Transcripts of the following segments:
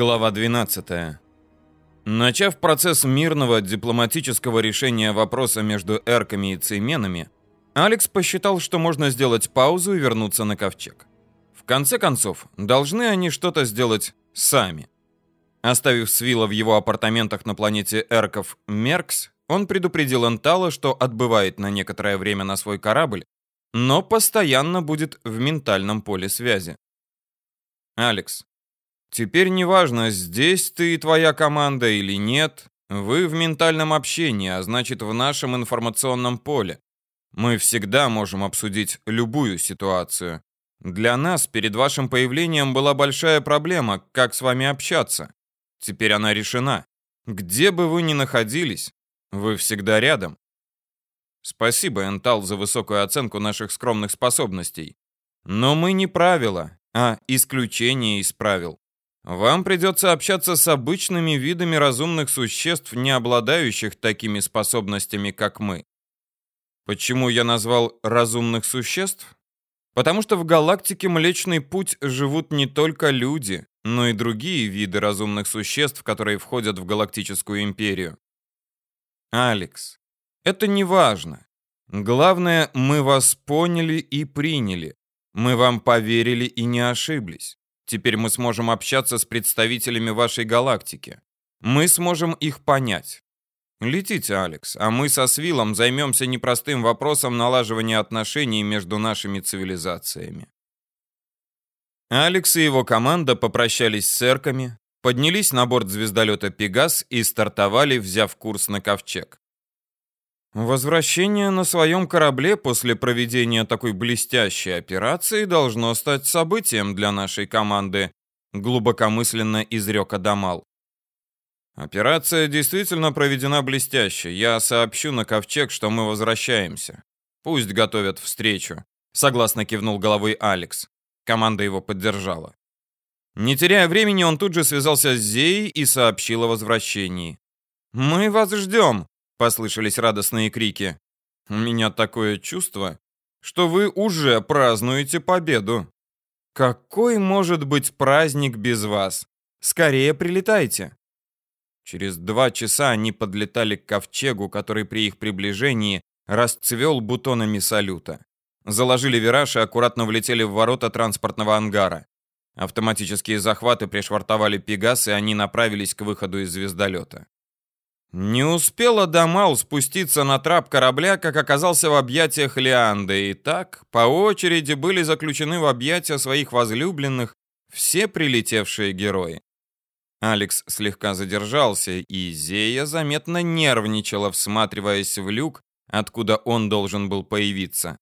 Глава 12. Начав процесс мирного дипломатического решения вопроса между эрками и цейменами, Алекс посчитал, что можно сделать паузу и вернуться на ковчег. В конце концов, должны они что-то сделать сами. Оставив Свила в его апартаментах на планете Эрков Меркс, он предупредил Энтала, что отбывает на некоторое время на свой корабль, но постоянно будет в ментальном поле связи. «Алекс, Теперь неважно, здесь ты и твоя команда или нет, вы в ментальном общении, а значит в нашем информационном поле. Мы всегда можем обсудить любую ситуацию. Для нас перед вашим появлением была большая проблема, как с вами общаться. Теперь она решена. Где бы вы ни находились, вы всегда рядом. Спасибо, Энтал, за высокую оценку наших скромных способностей. Но мы не правила, а исключение из правил. Вам придется общаться с обычными видами разумных существ, не обладающих такими способностями, как мы. Почему я назвал разумных существ? Потому что в галактике Млечный Путь живут не только люди, но и другие виды разумных существ, которые входят в Галактическую Империю. Алекс, это не важно. Главное, мы вас поняли и приняли. Мы вам поверили и не ошиблись. Теперь мы сможем общаться с представителями вашей галактики. Мы сможем их понять. Летите, Алекс, а мы со Свилом займемся непростым вопросом налаживания отношений между нашими цивилизациями. Алекс и его команда попрощались с церками, поднялись на борт звездолета «Пегас» и стартовали, взяв курс на Ковчег. Возвращение на своем корабле после проведения такой блестящей операции должно стать событием для нашей команды, глубокомысленно изрек Адамал. Операция действительно проведена блестяще. Я сообщу на ковчег, что мы возвращаемся. Пусть готовят встречу. Согласно кивнул головой Алекс. Команда его поддержала. Не теряя времени, он тут же связался с Зеей и сообщил о возвращении. «Мы вас ждем», Послышались радостные крики. У меня такое чувство, что вы уже празднуете победу. Какой может быть праздник без вас? Скорее прилетайте. Через два часа они подлетали к ковчегу, который при их приближении расцвел бутонами салюта. Заложили вираж и аккуратно влетели в ворота транспортного ангара. Автоматические захваты пришвартовали Пегас, и они направились к выходу из звездолета. Не успела Дамал спуститься на трап корабля, как оказался в объятиях Лианды, и так по очереди были заключены в объятия своих возлюбленных все прилетевшие герои. Алекс слегка задержался, и Зея заметно нервничала, всматриваясь в люк, откуда он должен был появиться.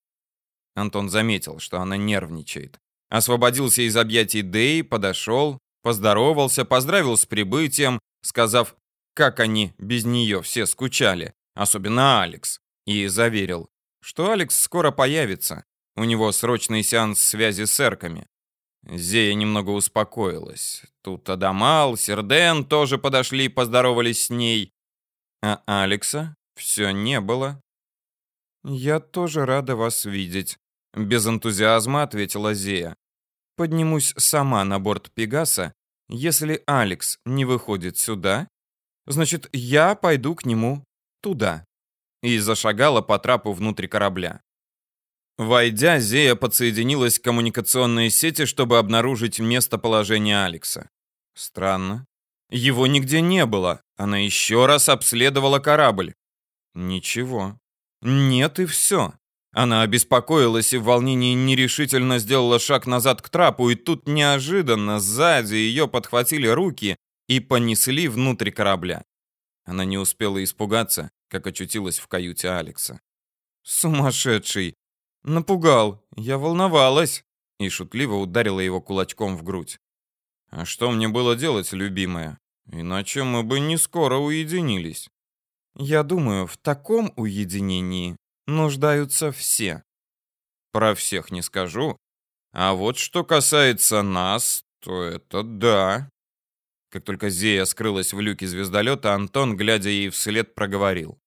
Антон заметил, что она нервничает. Освободился из объятий Дэй, подошел, поздоровался, поздравил с прибытием, сказав как они без нее все скучали, особенно Алекс, и заверил, что Алекс скоро появится. У него срочный сеанс связи с эрками. Зея немного успокоилась. Тут Адамал, Серден тоже подошли и поздоровались с ней. А Алекса все не было. «Я тоже рада вас видеть», — без энтузиазма ответила Зея. «Поднимусь сама на борт Пегаса, если Алекс не выходит сюда Значит, я пойду к нему туда. И зашагала по трапу внутрь корабля. Войдя, Зея подсоединилась к коммуникационной сети, чтобы обнаружить местоположение Алекса. Странно. Его нигде не было. Она еще раз обследовала корабль. Ничего. Нет и все. Она обеспокоилась и в волнении нерешительно сделала шаг назад к трапу, и тут неожиданно сзади ее подхватили руки и понесли внутрь корабля. Она не успела испугаться, как очутилась в каюте Алекса. «Сумасшедший! Напугал! Я волновалась!» И шутливо ударила его кулачком в грудь. «А что мне было делать, любимая? Иначе мы бы не скоро уединились». «Я думаю, в таком уединении нуждаются все». «Про всех не скажу. А вот что касается нас, то это да». Как только Зея скрылась в люке звездолета, Антон, глядя ей вслед, проговорил.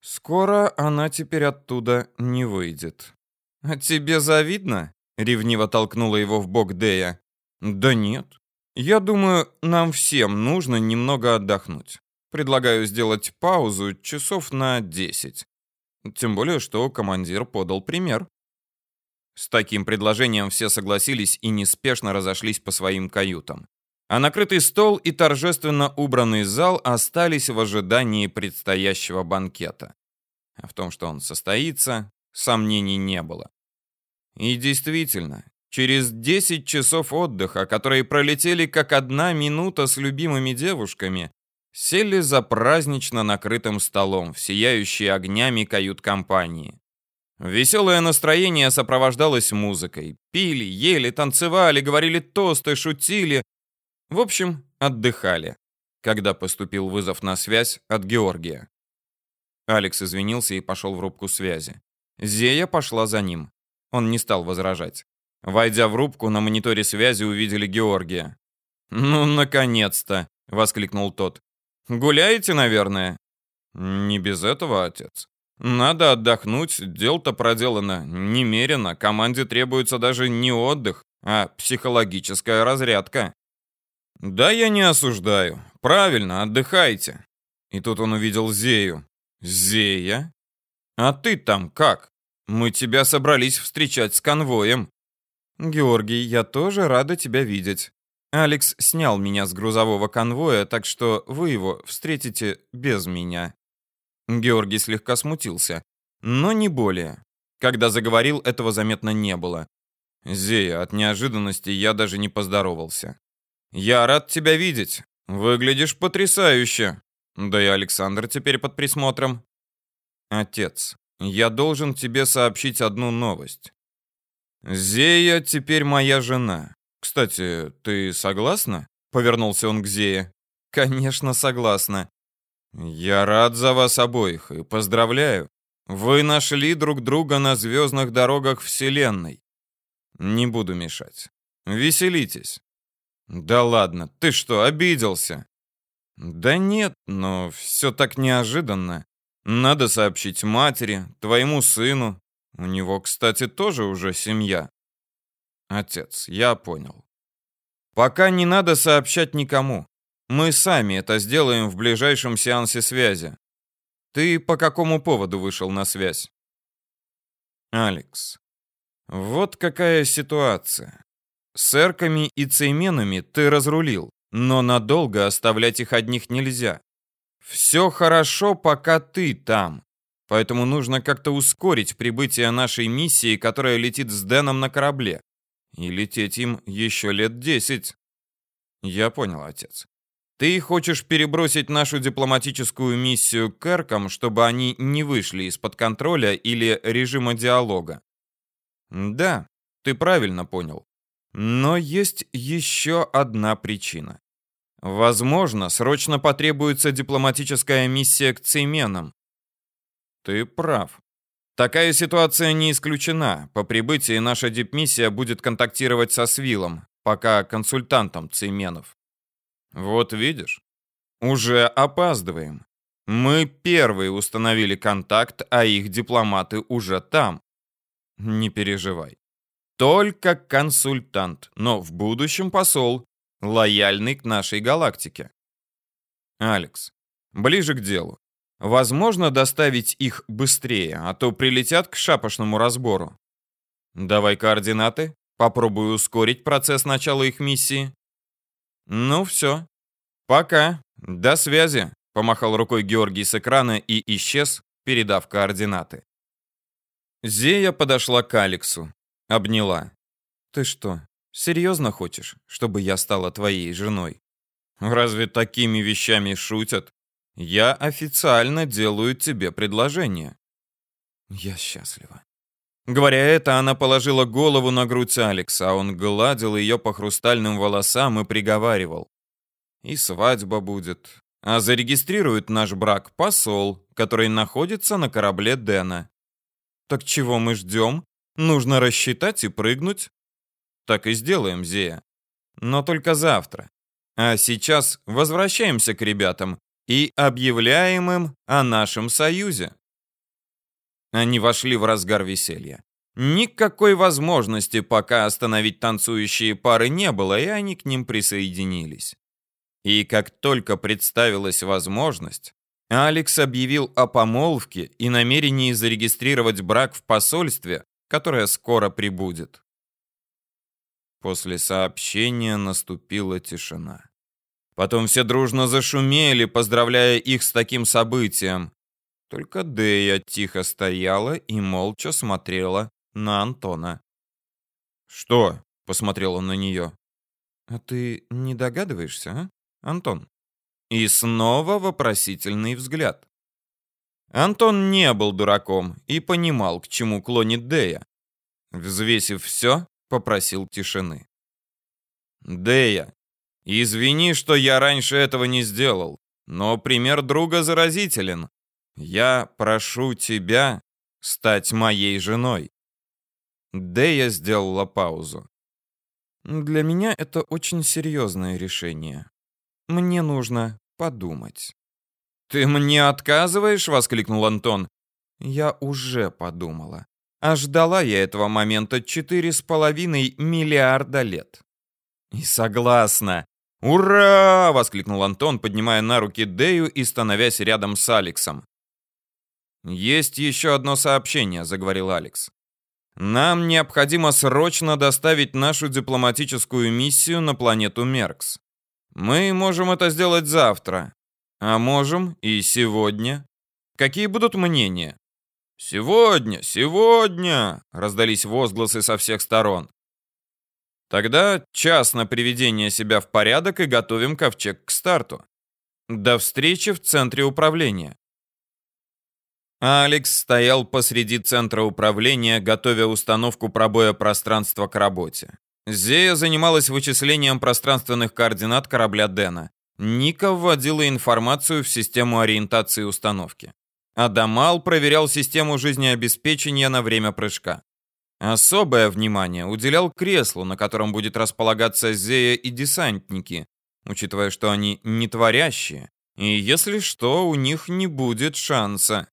«Скоро она теперь оттуда не выйдет». «А тебе завидно?» — ревниво толкнула его в бок Дея. «Да нет. Я думаю, нам всем нужно немного отдохнуть. Предлагаю сделать паузу часов на 10. Тем более, что командир подал пример. С таким предложением все согласились и неспешно разошлись по своим каютам. А накрытый стол и торжественно убранный зал остались в ожидании предстоящего банкета. А в том, что он состоится, сомнений не было. И действительно, через 10 часов отдыха, которые пролетели как одна минута с любимыми девушками, сели за празднично накрытым столом в сияющие огнями кают-компании. Веселое настроение сопровождалось музыкой. Пили, ели, танцевали, говорили тосты, шутили. В общем, отдыхали, когда поступил вызов на связь от Георгия. Алекс извинился и пошел в рубку связи. Зея пошла за ним. Он не стал возражать. Войдя в рубку, на мониторе связи увидели Георгия. «Ну, наконец-то!» — воскликнул тот. «Гуляете, наверное?» «Не без этого, отец. Надо отдохнуть, дело-то проделано немерено. Команде требуется даже не отдых, а психологическая разрядка». «Да я не осуждаю. Правильно, отдыхайте». И тут он увидел Зею. «Зея? А ты там как? Мы тебя собрались встречать с конвоем». «Георгий, я тоже рада тебя видеть. Алекс снял меня с грузового конвоя, так что вы его встретите без меня». Георгий слегка смутился, но не более. Когда заговорил, этого заметно не было. «Зея, от неожиданности я даже не поздоровался. Я рад тебя видеть. Выглядишь потрясающе. Да и Александр теперь под присмотром. Отец, я должен тебе сообщить одну новость. Зея теперь моя жена. Кстати, ты согласна? Повернулся он к Зее. Конечно, согласна. Я рад за вас обоих и поздравляю. Вы нашли друг друга на звездных дорогах Вселенной. Не буду мешать. Веселитесь. Да ладно, ты что, обиделся? Да нет, но все так неожиданно. Надо сообщить матери, твоему сыну. У него, кстати, тоже уже семья. Отец, я понял. Пока не надо сообщать никому. Мы сами это сделаем в ближайшем сеансе связи. Ты по какому поводу вышел на связь? Алекс. Вот какая ситуация. С эрками и цейменами ты разрулил. Но надолго оставлять их одних нельзя. Все хорошо, пока ты там. Поэтому нужно как-то ускорить прибытие нашей миссии, которая летит с Дэном на корабле. И лететь им еще лет десять. Я понял, отец. Ты хочешь перебросить нашу дипломатическую миссию к Эркам, чтобы они не вышли из-под контроля или режима диалога? Да, ты правильно понял. Но есть еще одна причина. Возможно, срочно потребуется дипломатическая миссия к Цейменам. Ты прав. Такая ситуация не исключена. По прибытии наша дипмиссия будет контактировать со Свилом, пока консультантом Цейменов. Вот видишь, уже опаздываем. Мы первые установили контакт, а их дипломаты уже там. Не переживай. Только консультант, но в будущем посол, лояльный к нашей галактике. Алекс, ближе к делу. Возможно доставить их быстрее, а то прилетят к шапошному разбору. Давай координаты, попробую ускорить процесс начала их миссии. Ну все. Пока. До связи, помахал рукой Георгий с экрана и исчез, передав координаты. Зея подошла к Алексу. Обняла. «Ты что, серьезно хочешь, чтобы я стала твоей женой?» «Разве такими вещами шутят? Я официально делаю тебе предложение». «Я счастлива». Говоря это, она положила голову на грудь Алекса, а он гладил ее по хрустальным волосам и приговаривал. «И свадьба будет. А зарегистрирует наш брак посол, который находится на корабле Дэна. Так чего мы ждем? Нужно рассчитать и прыгнуть. Так и сделаем, Зея. Но только завтра. А сейчас возвращаемся к ребятам и объявляем им о нашем союзе. Они вошли в разгар веселья. Никакой возможности пока остановить танцующие пары не было, и они к ним присоединились. И как только представилась возможность, Алекс объявил о помолвке и намерении зарегистрировать брак в посольстве, которое скоро прибудет. После сообщения наступила тишина. Потом все дружно зашумели, поздравляя их с таким событием. Только Дея тихо стояла и молча смотрела на Антона. «Что?» — посмотрел он на нее. «А ты не догадываешься, а, Антон?» И снова вопросительный взгляд. Антон не был дураком и понимал, к чему клонит Дея. Взвесив все, попросил тишины. «Дея, извини, что я раньше этого не сделал, но пример друга заразителен. Я прошу тебя стать моей женой». Дея сделала паузу. «Для меня это очень серьезное решение. Мне нужно подумать». «Ты мне отказываешь?» — воскликнул Антон. «Я уже подумала. А ждала я этого момента четыре с половиной миллиарда лет». «И согласна. Ура!» — воскликнул Антон, поднимая на руки Дею и становясь рядом с Алексом. «Есть еще одно сообщение», — заговорил Алекс. Нам необходимо срочно доставить нашу дипломатическую миссию на планету Меркс. Мы можем это сделать завтра, а можем и сегодня. Какие будут мнения? Сегодня, сегодня, раздались возгласы со всех сторон. Тогда час на приведение себя в порядок и готовим ковчег к старту. До встречи в центре управления. Алекс стоял посреди центра управления, готовя установку пробоя пространства к работе. Зея занималась вычислением пространственных координат корабля Дэна. Ника вводила информацию в систему ориентации установки. Адамал проверял систему жизнеобеспечения на время прыжка. Особое внимание уделял креслу, на котором будет располагаться Зея и десантники, учитывая, что они не творящие, и если что, у них не будет шанса.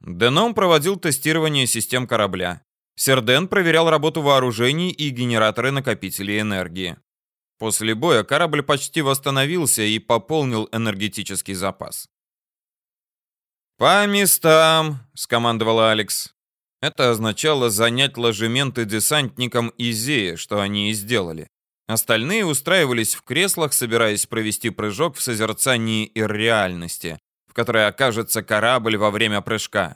Деном проводил тестирование систем корабля. Серден проверял работу вооружений и генераторы накопителей энергии. После боя корабль почти восстановился и пополнил энергетический запас. «По местам!» — скомандовал Алекс. Это означало занять ложементы десантникам Изея, что они и сделали. Остальные устраивались в креслах, собираясь провести прыжок в созерцании ирреальности, в которой окажется корабль во время прыжка.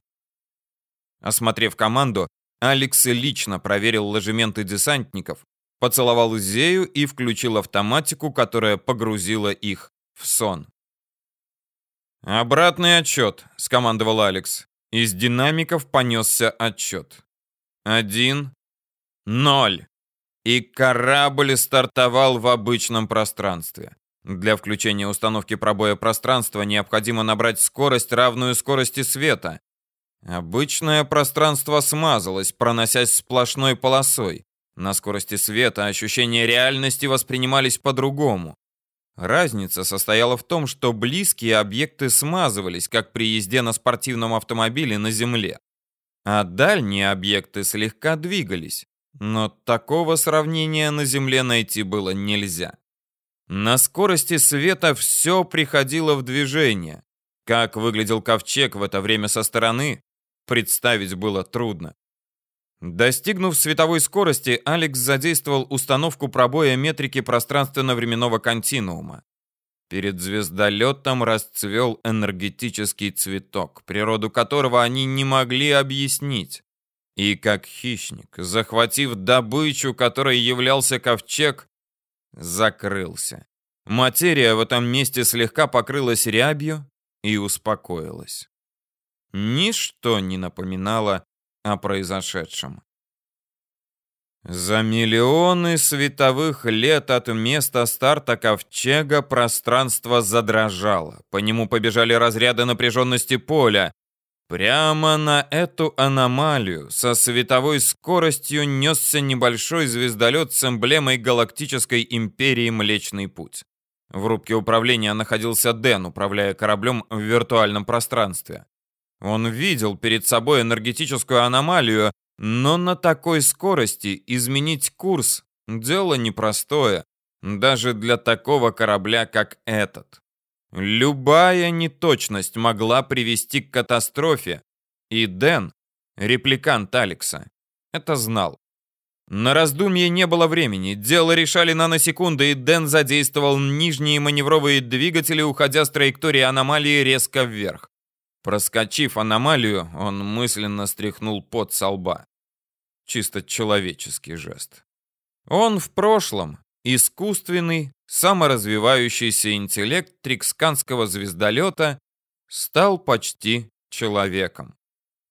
Осмотрев команду, Алекс лично проверил ложементы десантников, поцеловал Зею и включил автоматику, которая погрузила их в сон. «Обратный отчет», — скомандовал Алекс. Из динамиков понесся отчет. «Один, ноль». И корабль стартовал в обычном пространстве. Для включения установки пробоя пространства необходимо набрать скорость, равную скорости света. Обычное пространство смазалось, проносясь сплошной полосой. На скорости света ощущения реальности воспринимались по-другому. Разница состояла в том, что близкие объекты смазывались, как при езде на спортивном автомобиле на Земле. А дальние объекты слегка двигались. Но такого сравнения на Земле найти было нельзя. На скорости света все приходило в движение. Как выглядел ковчег в это время со стороны, представить было трудно. Достигнув световой скорости, Алекс задействовал установку пробоя метрики пространственно-временного континуума. Перед звездолетом расцвел энергетический цветок, природу которого они не могли объяснить. И как хищник, захватив добычу, которой являлся ковчег, закрылся. Материя в этом месте слегка покрылась рябью и успокоилась. Ничто не напоминало о произошедшем. За миллионы световых лет от места старта ковчега пространство задрожало. По нему побежали разряды напряженности поля. Прямо на эту аномалию со световой скоростью несся небольшой звездолет с эмблемой Галактической империи Млечный Путь. В рубке управления находился Дэн, управляя кораблем в виртуальном пространстве. Он видел перед собой энергетическую аномалию, Но на такой скорости изменить курс – дело непростое, даже для такого корабля, как этот. Любая неточность могла привести к катастрофе, и Дэн, репликант Алекса, это знал. На раздумье не было времени, дело решали наносекунды, и Дэн задействовал нижние маневровые двигатели, уходя с траектории аномалии резко вверх. Проскочив аномалию, он мысленно стряхнул пот со лба. Чисто человеческий жест. Он в прошлом искусственный, саморазвивающийся интеллект триксканского звездолета стал почти человеком.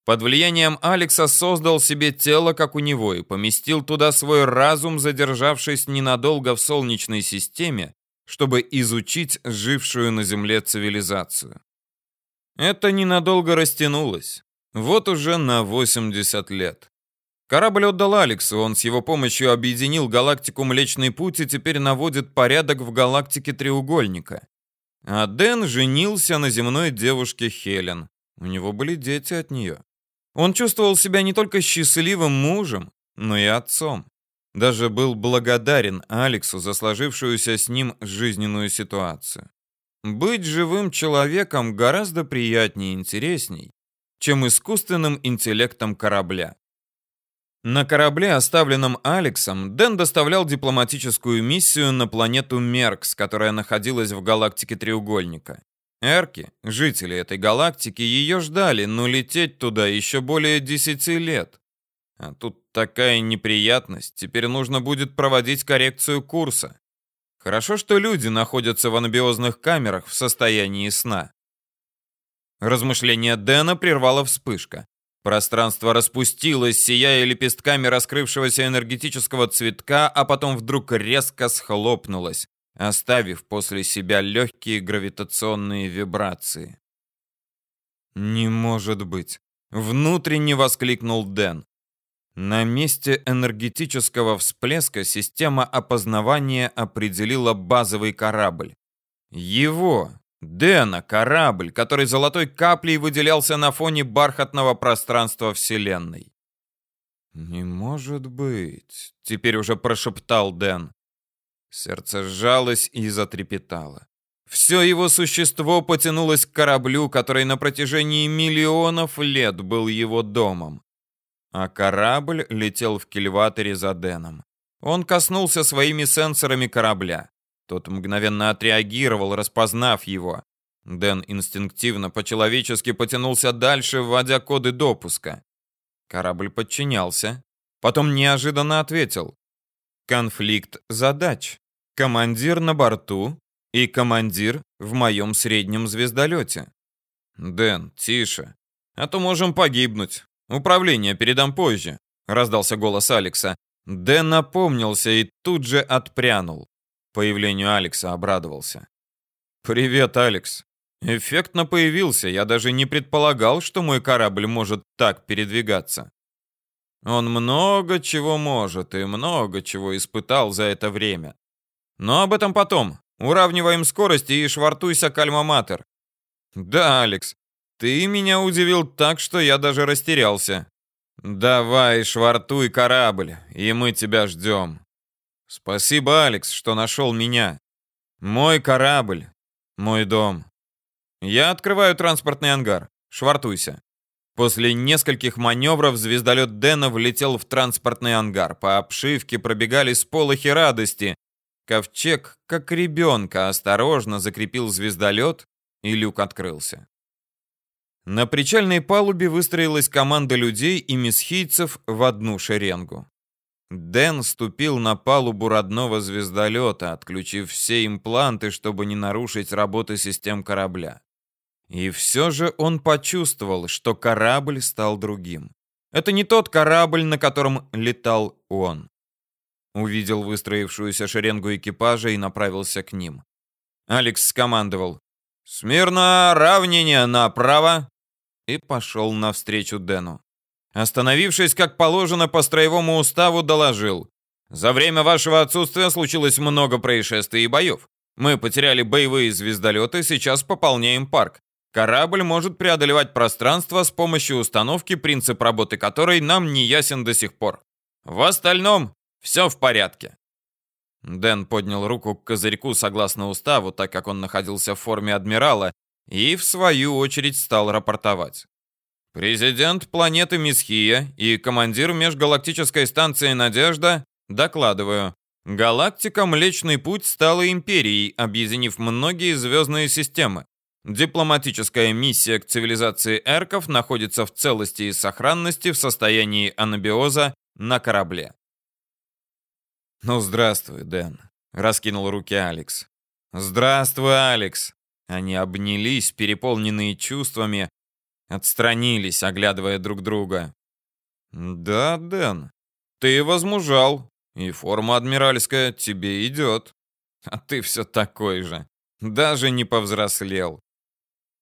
Под влиянием Алекса создал себе тело, как у него, и поместил туда свой разум, задержавшись ненадолго в Солнечной системе, чтобы изучить жившую на Земле цивилизацию. Это ненадолго растянулось. Вот уже на 80 лет. Корабль отдал Алексу, он с его помощью объединил галактику Млечный Путь и теперь наводит порядок в галактике Треугольника. А Дэн женился на земной девушке Хелен. У него были дети от нее. Он чувствовал себя не только счастливым мужем, но и отцом. Даже был благодарен Алексу за сложившуюся с ним жизненную ситуацию. Быть живым человеком гораздо приятнее и интересней, чем искусственным интеллектом корабля. На корабле, оставленном Алексом, Дэн доставлял дипломатическую миссию на планету Меркс, которая находилась в галактике Треугольника. Эрки, жители этой галактики, ее ждали, но лететь туда еще более десяти лет. А тут такая неприятность, теперь нужно будет проводить коррекцию курса. Хорошо, что люди находятся в анабиозных камерах в состоянии сна. Размышление Дэна прервала вспышка. Пространство распустилось, сияя лепестками раскрывшегося энергетического цветка, а потом вдруг резко схлопнулось, оставив после себя легкие гравитационные вибрации. «Не может быть!» — внутренне воскликнул Дэн. На месте энергетического всплеска система опознавания определила базовый корабль. Его, Дэна, корабль, который золотой каплей выделялся на фоне бархатного пространства Вселенной. «Не может быть», — теперь уже прошептал Дэн. Сердце сжалось и затрепетало. Все его существо потянулось к кораблю, который на протяжении миллионов лет был его домом а корабль летел в кильваторе за Дэном. Он коснулся своими сенсорами корабля. Тот мгновенно отреагировал, распознав его. Дэн инстинктивно, по-человечески потянулся дальше, вводя коды допуска. Корабль подчинялся. Потом неожиданно ответил. Конфликт задач. Командир на борту и командир в моем среднем звездолете. Дэн, тише, а то можем погибнуть. «Управление передам позже», — раздался голос Алекса. Дэн напомнился и тут же отпрянул. Появлению Алекса обрадовался. «Привет, Алекс. Эффектно появился. Я даже не предполагал, что мой корабль может так передвигаться. Он много чего может и много чего испытал за это время. Но об этом потом. Уравниваем скорости и швартуйся к Альма-Матер. Да, Алекс, ты меня удивил так, что я даже растерялся. Давай, швартуй корабль, и мы тебя ждем. Спасибо, Алекс, что нашел меня. Мой корабль, мой дом. Я открываю транспортный ангар. Швартуйся. После нескольких маневров звездолет Дэна влетел в транспортный ангар. По обшивке пробегали сполохи радости. Ковчег, как ребенка, осторожно закрепил звездолет, и люк открылся. На причальной палубе выстроилась команда людей и месхийцев в одну шеренгу. Дэн ступил на палубу родного звездолета, отключив все импланты, чтобы не нарушить работу систем корабля. И все же он почувствовал, что корабль стал другим. Это не тот корабль, на котором летал он. Увидел выстроившуюся шеренгу экипажа и направился к ним. Алекс скомандовал. «Смирно, равнение направо!» И пошел навстречу Дэну. Остановившись, как положено, по строевому уставу доложил. «За время вашего отсутствия случилось много происшествий и боев. Мы потеряли боевые звездолеты, сейчас пополняем парк. Корабль может преодолевать пространство с помощью установки, принцип работы которой нам не ясен до сих пор. В остальном все в порядке. Дэн поднял руку к козырьку согласно уставу, так как он находился в форме адмирала, и в свою очередь стал рапортовать. Президент планеты Мисхия и командир межгалактической станции «Надежда» докладываю. Галактика Млечный Путь стала империей, объединив многие звездные системы. Дипломатическая миссия к цивилизации эрков находится в целости и сохранности в состоянии анабиоза на корабле. «Ну, здравствуй, Дэн», — раскинул руки Алекс. «Здравствуй, Алекс!» Они обнялись, переполненные чувствами, отстранились, оглядывая друг друга. «Да, Дэн, ты возмужал, и форма адмиральская тебе идет. А ты все такой же, даже не повзрослел».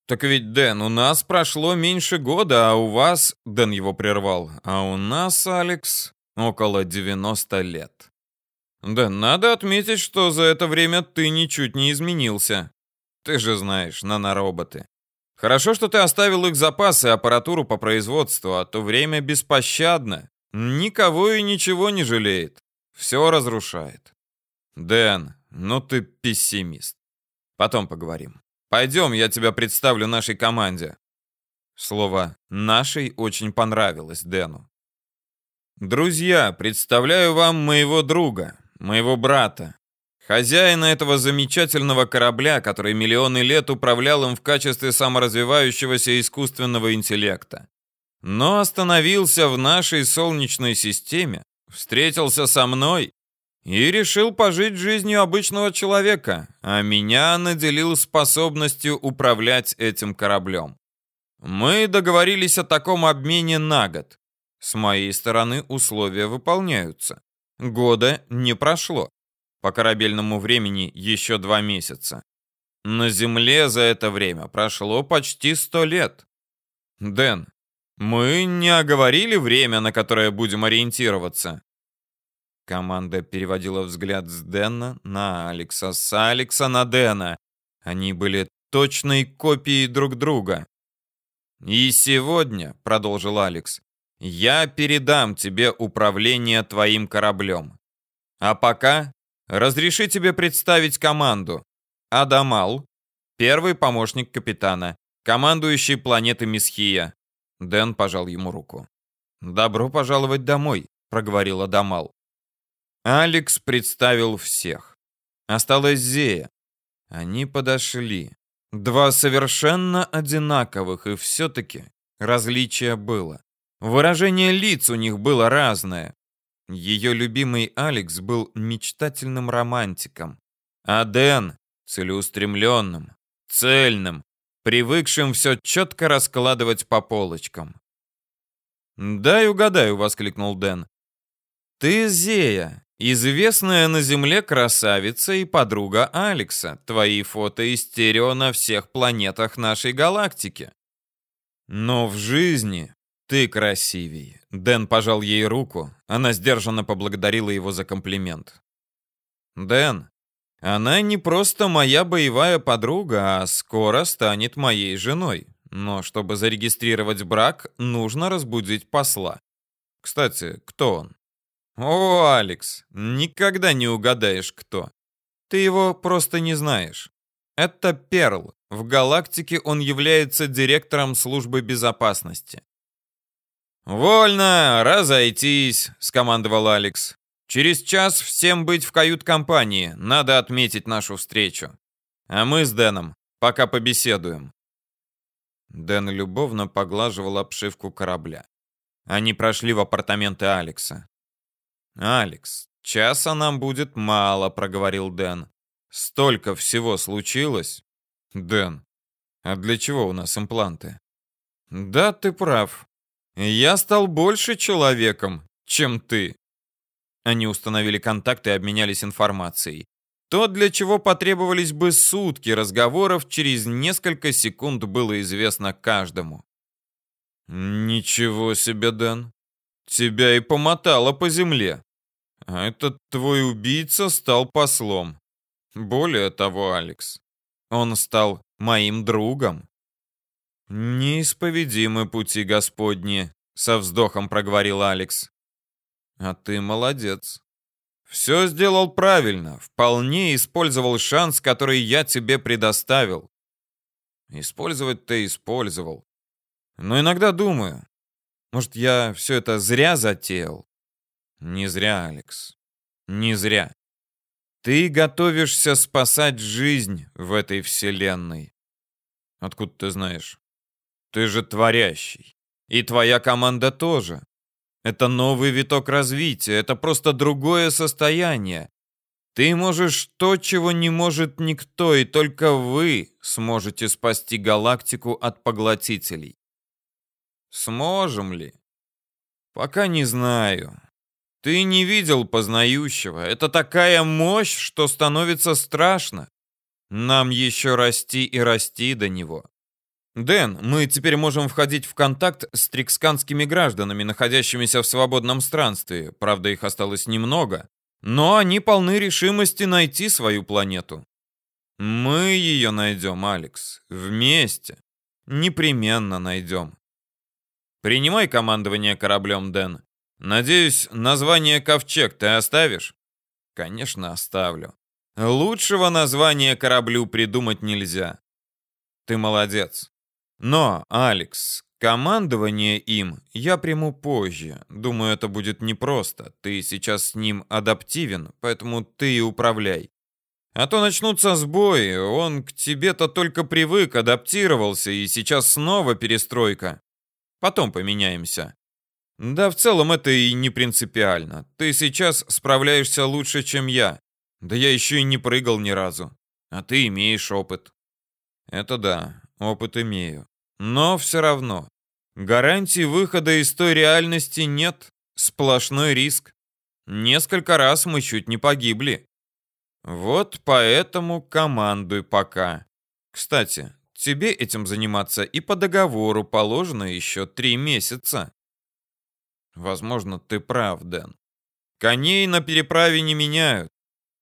«Так ведь, Дэн, у нас прошло меньше года, а у вас...» Дэн его прервал. «А у нас, Алекс, около 90 лет». Да, надо отметить, что за это время ты ничуть не изменился. Ты же знаешь, нанороботы. Хорошо, что ты оставил их запасы и аппаратуру по производству, а то время беспощадно. Никого и ничего не жалеет. Все разрушает. Дэн, ну ты пессимист. Потом поговорим. Пойдем, я тебя представлю нашей команде. Слово «нашей» очень понравилось Дэну. Друзья, представляю вам моего друга, моего брата, хозяина этого замечательного корабля, который миллионы лет управлял им в качестве саморазвивающегося искусственного интеллекта. Но остановился в нашей Солнечной системе, встретился со мной и решил пожить жизнью обычного человека, а меня наделил способностью управлять этим кораблем. Мы договорились о таком обмене на год. С моей стороны условия выполняются. Года не прошло. По корабельному времени еще два месяца. На Земле за это время прошло почти сто лет. Дэн, мы не оговорили время, на которое будем ориентироваться. Команда переводила взгляд с Дэна на Алекса, с Алекса на Дэна. Они были точной копией друг друга. «И сегодня», — продолжил Алекс, я передам тебе управление твоим кораблем. А пока разреши тебе представить команду. Адамал, первый помощник капитана, командующий планеты Мисхия. Дэн пожал ему руку. «Добро пожаловать домой», — проговорил Адамал. Алекс представил всех. Осталась Зея. Они подошли. Два совершенно одинаковых, и все-таки различие было. Выражение лиц у них было разное. Ее любимый Алекс был мечтательным романтиком, а Дэн — целеустремленным, цельным, привыкшим все четко раскладывать по полочкам. «Дай угадаю», — воскликнул Дэн. «Ты Зея, известная на Земле красавица и подруга Алекса. Твои фото и стерео на всех планетах нашей галактики. Но в жизни «Ты красивей». Дэн пожал ей руку. Она сдержанно поблагодарила его за комплимент. «Дэн, она не просто моя боевая подруга, а скоро станет моей женой. Но чтобы зарегистрировать брак, нужно разбудить посла. Кстати, кто он?» «О, Алекс, никогда не угадаешь, кто. Ты его просто не знаешь. Это Перл. В галактике он является директором службы безопасности. «Вольно, разойтись», — скомандовал Алекс. «Через час всем быть в кают-компании. Надо отметить нашу встречу. А мы с Дэном пока побеседуем». Дэн любовно поглаживал обшивку корабля. Они прошли в апартаменты Алекса. «Алекс, часа нам будет мало», — проговорил Дэн. «Столько всего случилось». «Дэн, а для чего у нас импланты?» «Да, ты прав. Я стал больше человеком, чем ты. Они установили контакты и обменялись информацией. То, для чего потребовались бы сутки разговоров, через несколько секунд было известно каждому. «Ничего себе, Дэн. Тебя и помотало по земле. А этот твой убийца стал послом. Более того, Алекс, он стал моим другом. «Неисповедимы пути Господни», — со вздохом проговорил Алекс. «А ты молодец. Все сделал правильно, вполне использовал шанс, который я тебе предоставил. Использовать-то использовал. Но иногда думаю, может, я все это зря затеял? Не зря, Алекс. Не зря. Ты готовишься спасать жизнь в этой вселенной. Откуда ты знаешь? Ты же творящий. И твоя команда тоже. Это новый виток развития, это просто другое состояние. Ты можешь то, чего не может никто, и только вы сможете спасти галактику от поглотителей. Сможем ли? Пока не знаю. Ты не видел познающего. Это такая мощь, что становится страшно. Нам еще расти и расти до него. Дэн, мы теперь можем входить в контакт с триксканскими гражданами, находящимися в свободном странстве. Правда, их осталось немного. Но они полны решимости найти свою планету. Мы ее найдем, Алекс. Вместе. Непременно найдем. Принимай командование кораблем, Дэн. Надеюсь, название «Ковчег» ты оставишь? Конечно, оставлю. Лучшего названия кораблю придумать нельзя. Ты молодец. Но, Алекс, командование им я приму позже. Думаю, это будет непросто. Ты сейчас с ним адаптивен, поэтому ты и управляй. А то начнутся сбои. Он к тебе-то только привык, адаптировался, и сейчас снова перестройка. Потом поменяемся. Да, в целом это и не принципиально. Ты сейчас справляешься лучше, чем я. Да я еще и не прыгал ни разу. А ты имеешь опыт. Это да, опыт имею. Но все равно. Гарантии выхода из той реальности нет. Сплошной риск. Несколько раз мы чуть не погибли. Вот поэтому командуй пока. Кстати, Тебе этим заниматься и по договору положено еще три месяца. Возможно, ты прав, Дэн. Коней на переправе не меняют.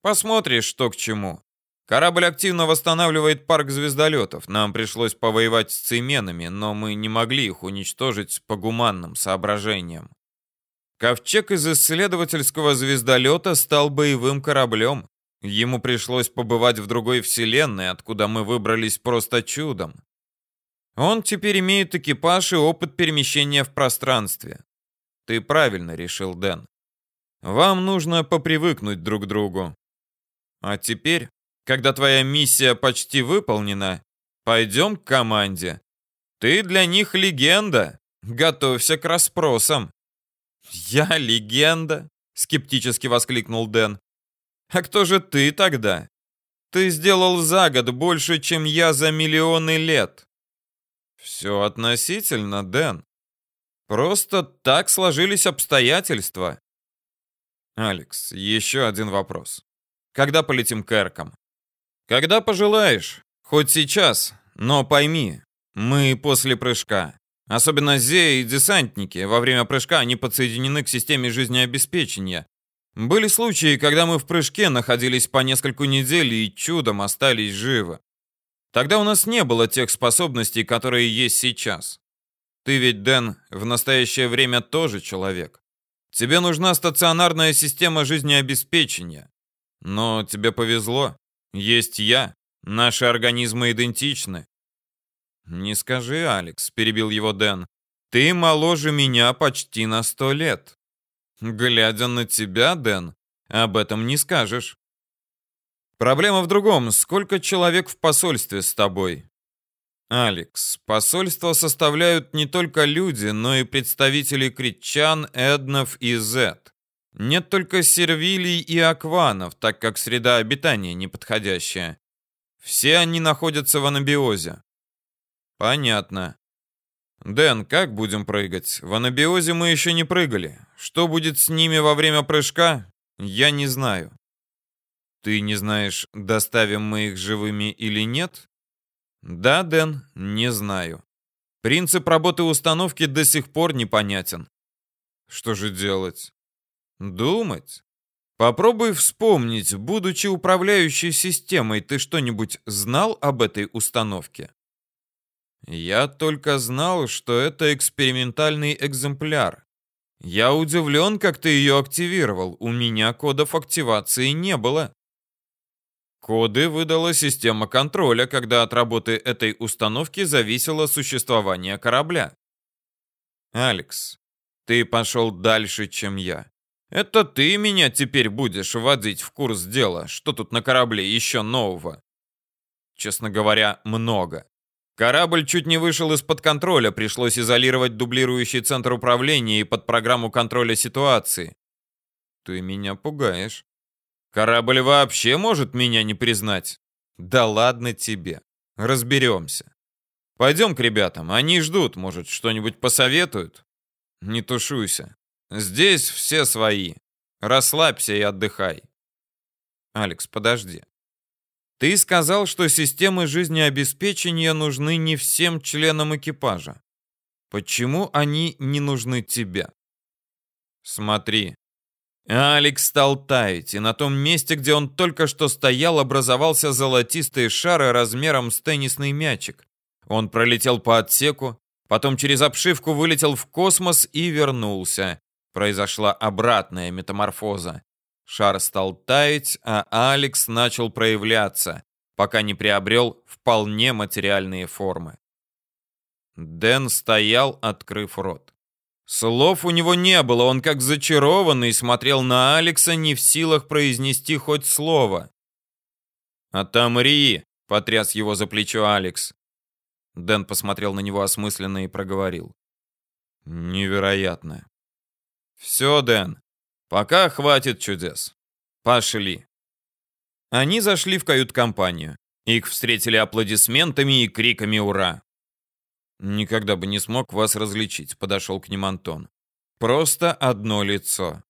Посмотришь, что к чему. Корабль активно восстанавливает парк звездолетов. Нам пришлось повоевать с цеменами, но мы не могли их уничтожить по гуманным соображениям. Ковчег из исследовательского звездолета стал боевым кораблем. Ему пришлось побывать в другой вселенной, откуда мы выбрались просто чудом. Он теперь имеет экипаж и опыт перемещения в пространстве. Ты правильно решил, Дэн. Вам нужно попривыкнуть друг к другу. А теперь, когда твоя миссия почти выполнена, пойдем к команде. Ты для них легенда. Готовься к расспросам. Я легенда? Скептически воскликнул Дэн. А кто же ты тогда? Ты сделал за год больше, чем я за миллионы лет. Все относительно, Дэн. Просто так сложились обстоятельства. Алекс, еще один вопрос. Когда полетим к Эркам? Когда пожелаешь. Хоть сейчас. Но пойми, мы после прыжка. Особенно Зея и десантники. Во время прыжка они подсоединены к системе жизнеобеспечения. Были случаи, когда мы в прыжке находились по нескольку недель и чудом остались живы. Тогда у нас не было тех способностей, которые есть сейчас. Ты ведь, Дэн, в настоящее время тоже человек. Тебе нужна стационарная система жизнеобеспечения. Но тебе повезло. Есть я. Наши организмы идентичны. Не скажи, Алекс, перебил его Дэн. Ты моложе меня почти на сто лет. Глядя на тебя, Дэн, об этом не скажешь. Проблема в другом. Сколько человек в посольстве с тобой? Алекс, посольство составляют не только люди, но и представители критчан, эднов и зет. Нет только сервилий и акванов, так как среда обитания неподходящая. Все они находятся в анабиозе. Понятно. «Дэн, как будем прыгать? В анабиозе мы еще не прыгали. Что будет с ними во время прыжка, я не знаю». «Ты не знаешь, доставим мы их живыми или нет?» «Да, Дэн, не знаю. Принцип работы установки до сих пор непонятен». «Что же делать?» «Думать. Попробуй вспомнить, будучи управляющей системой, ты что-нибудь знал об этой установке?» Я только знал, что это экспериментальный экземпляр. Я удивлен, как ты ее активировал. У меня кодов активации не было. Коды выдала система контроля, когда от работы этой установки зависело существование корабля. Алекс, ты пошел дальше, чем я. Это ты меня теперь будешь вводить в курс дела, что тут на корабле еще нового. Честно говоря, много. Корабль чуть не вышел из-под контроля, пришлось изолировать дублирующий центр управления и под программу контроля ситуации. Ты меня пугаешь. Корабль вообще может меня не признать? Да ладно тебе. Разберемся. Пойдем к ребятам, они ждут, может, что-нибудь посоветуют? Не тушуйся. Здесь все свои. Расслабься и отдыхай. Алекс, подожди. Ты сказал, что системы жизнеобеспечения нужны не всем членам экипажа. Почему они не нужны тебе? Смотри. Алекс стал таять, и на том месте, где он только что стоял, образовался золотистый шар размером с теннисный мячик. Он пролетел по отсеку, потом через обшивку вылетел в космос и вернулся. Произошла обратная метаморфоза. Шар стал таять, а Алекс начал проявляться, пока не приобрел вполне материальные формы. Дэн стоял, открыв рот. Слов у него не было, он как зачарованный смотрел на Алекса, не в силах произнести хоть слово. «Отомри!» — потряс его за плечо Алекс. Дэн посмотрел на него осмысленно и проговорил. «Невероятно!» «Все, Дэн, Пока хватит чудес. Пошли. Они зашли в кают-компанию. Их встретили аплодисментами и криками «Ура!». «Никогда бы не смог вас различить», — подошел к ним Антон. «Просто одно лицо».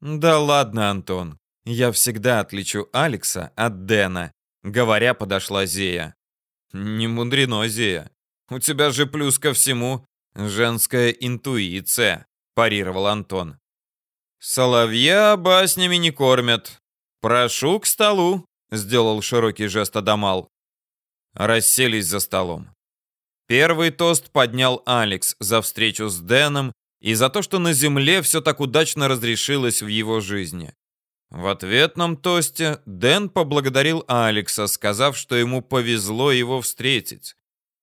«Да ладно, Антон. Я всегда отличу Алекса от Дэна», — говоря, подошла Зея. «Не мудрено, Зея. У тебя же плюс ко всему женская интуиция», — парировал Антон. «Соловья баснями не кормят. Прошу к столу», — сделал широкий жест Адамал. Расселись за столом. Первый тост поднял Алекс за встречу с Дэном и за то, что на земле все так удачно разрешилось в его жизни. В ответном тосте Дэн поблагодарил Алекса, сказав, что ему повезло его встретить.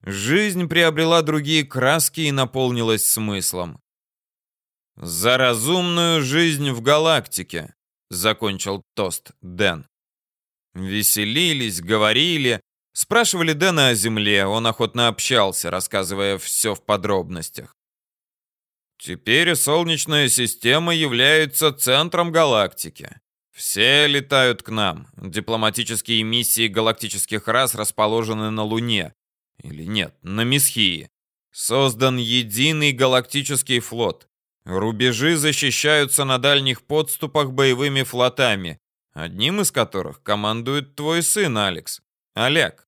Жизнь приобрела другие краски и наполнилась смыслом. «За разумную жизнь в галактике», — закончил тост Дэн. Веселились, говорили, спрашивали Дэна о Земле, он охотно общался, рассказывая все в подробностях. Теперь Солнечная система является центром галактики. Все летают к нам. Дипломатические миссии галактических рас расположены на Луне. Или нет, на Месхии. Создан единый галактический флот. Рубежи защищаются на дальних подступах боевыми флотами, одним из которых командует твой сын Алекс, Олег.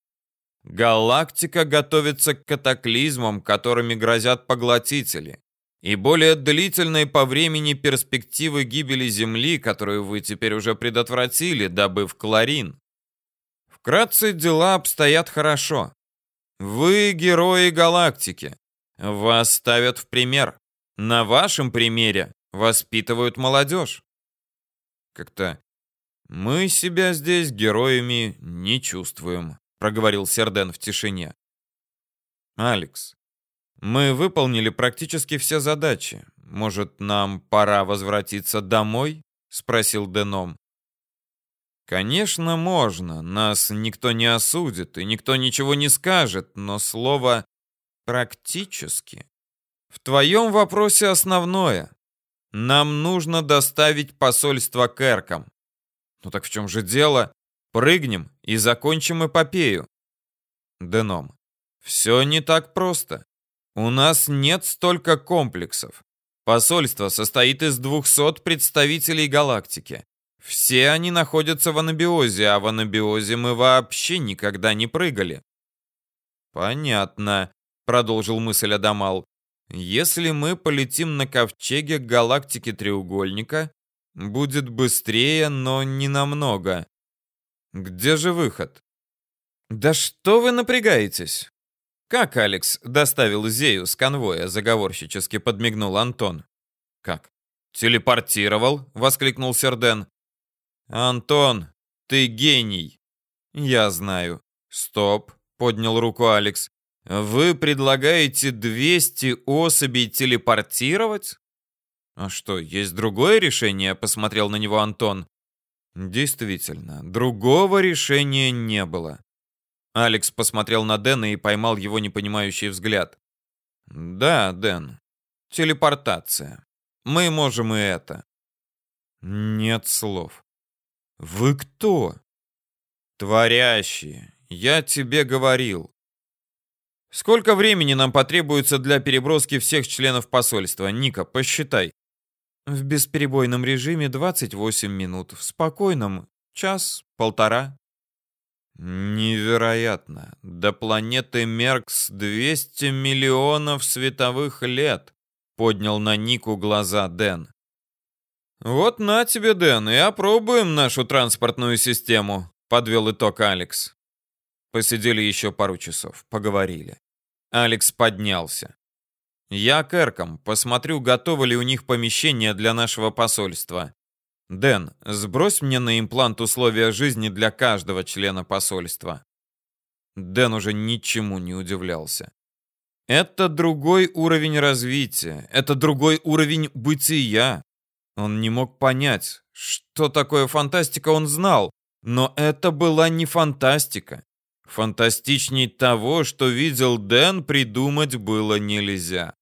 Галактика готовится к катаклизмам, которыми грозят поглотители, и более длительной по времени перспективы гибели Земли, которую вы теперь уже предотвратили, добыв Кларин. Вкратце дела обстоят хорошо. Вы герои галактики. Вас ставят в пример. На вашем примере воспитывают молодежь. Как-то мы себя здесь героями не чувствуем, проговорил Серден в тишине. Алекс, мы выполнили практически все задачи. Может, нам пора возвратиться домой? спросил Деном. Конечно, можно. Нас никто не осудит и никто ничего не скажет, но слово практически в твоем вопросе основное. Нам нужно доставить посольство к Эркам. Ну так в чем же дело? Прыгнем и закончим эпопею. Деном. Все не так просто. У нас нет столько комплексов. Посольство состоит из 200 представителей галактики. Все они находятся в анабиозе, а в анабиозе мы вообще никогда не прыгали. Понятно, продолжил мысль Адамал. Если мы полетим на ковчеге к галактике треугольника, будет быстрее, но не намного. Где же выход? Да что вы напрягаетесь? «Как Алекс доставил Зею с конвоя?» — заговорщически подмигнул Антон. «Как? Телепортировал?» — воскликнул Серден. «Антон, ты гений!» «Я знаю». «Стоп!» — поднял руку Алекс. «Вы предлагаете 200 особей телепортировать?» «А что, есть другое решение?» — посмотрел на него Антон. Действительно, другого решения не было. Алекс посмотрел на Дэна и поймал его непонимающий взгляд. «Да, Дэн, телепортация. Мы можем и это». «Нет слов». «Вы кто?» «Творящие. Я тебе говорил. Сколько времени нам потребуется для переброски всех членов посольства? Ника, посчитай». «В бесперебойном режиме 28 минут. В спокойном — час-полтора». Невероятно. До планеты Меркс 200 миллионов световых лет, поднял на Нику глаза Дэн. Вот на тебе, Дэн, и опробуем нашу транспортную систему, подвел итог Алекс. Посидели еще пару часов, поговорили. Алекс поднялся. Я к Эркам посмотрю, готовы ли у них помещения для нашего посольства. Дэн, сбрось мне на имплант условия жизни для каждого члена посольства. Дэн уже ничему не удивлялся. Это другой уровень развития, это другой уровень бытия. Он не мог понять, что такое фантастика он знал, но это была не фантастика. Фантастичней того, что видел Дэн, придумать было нельзя.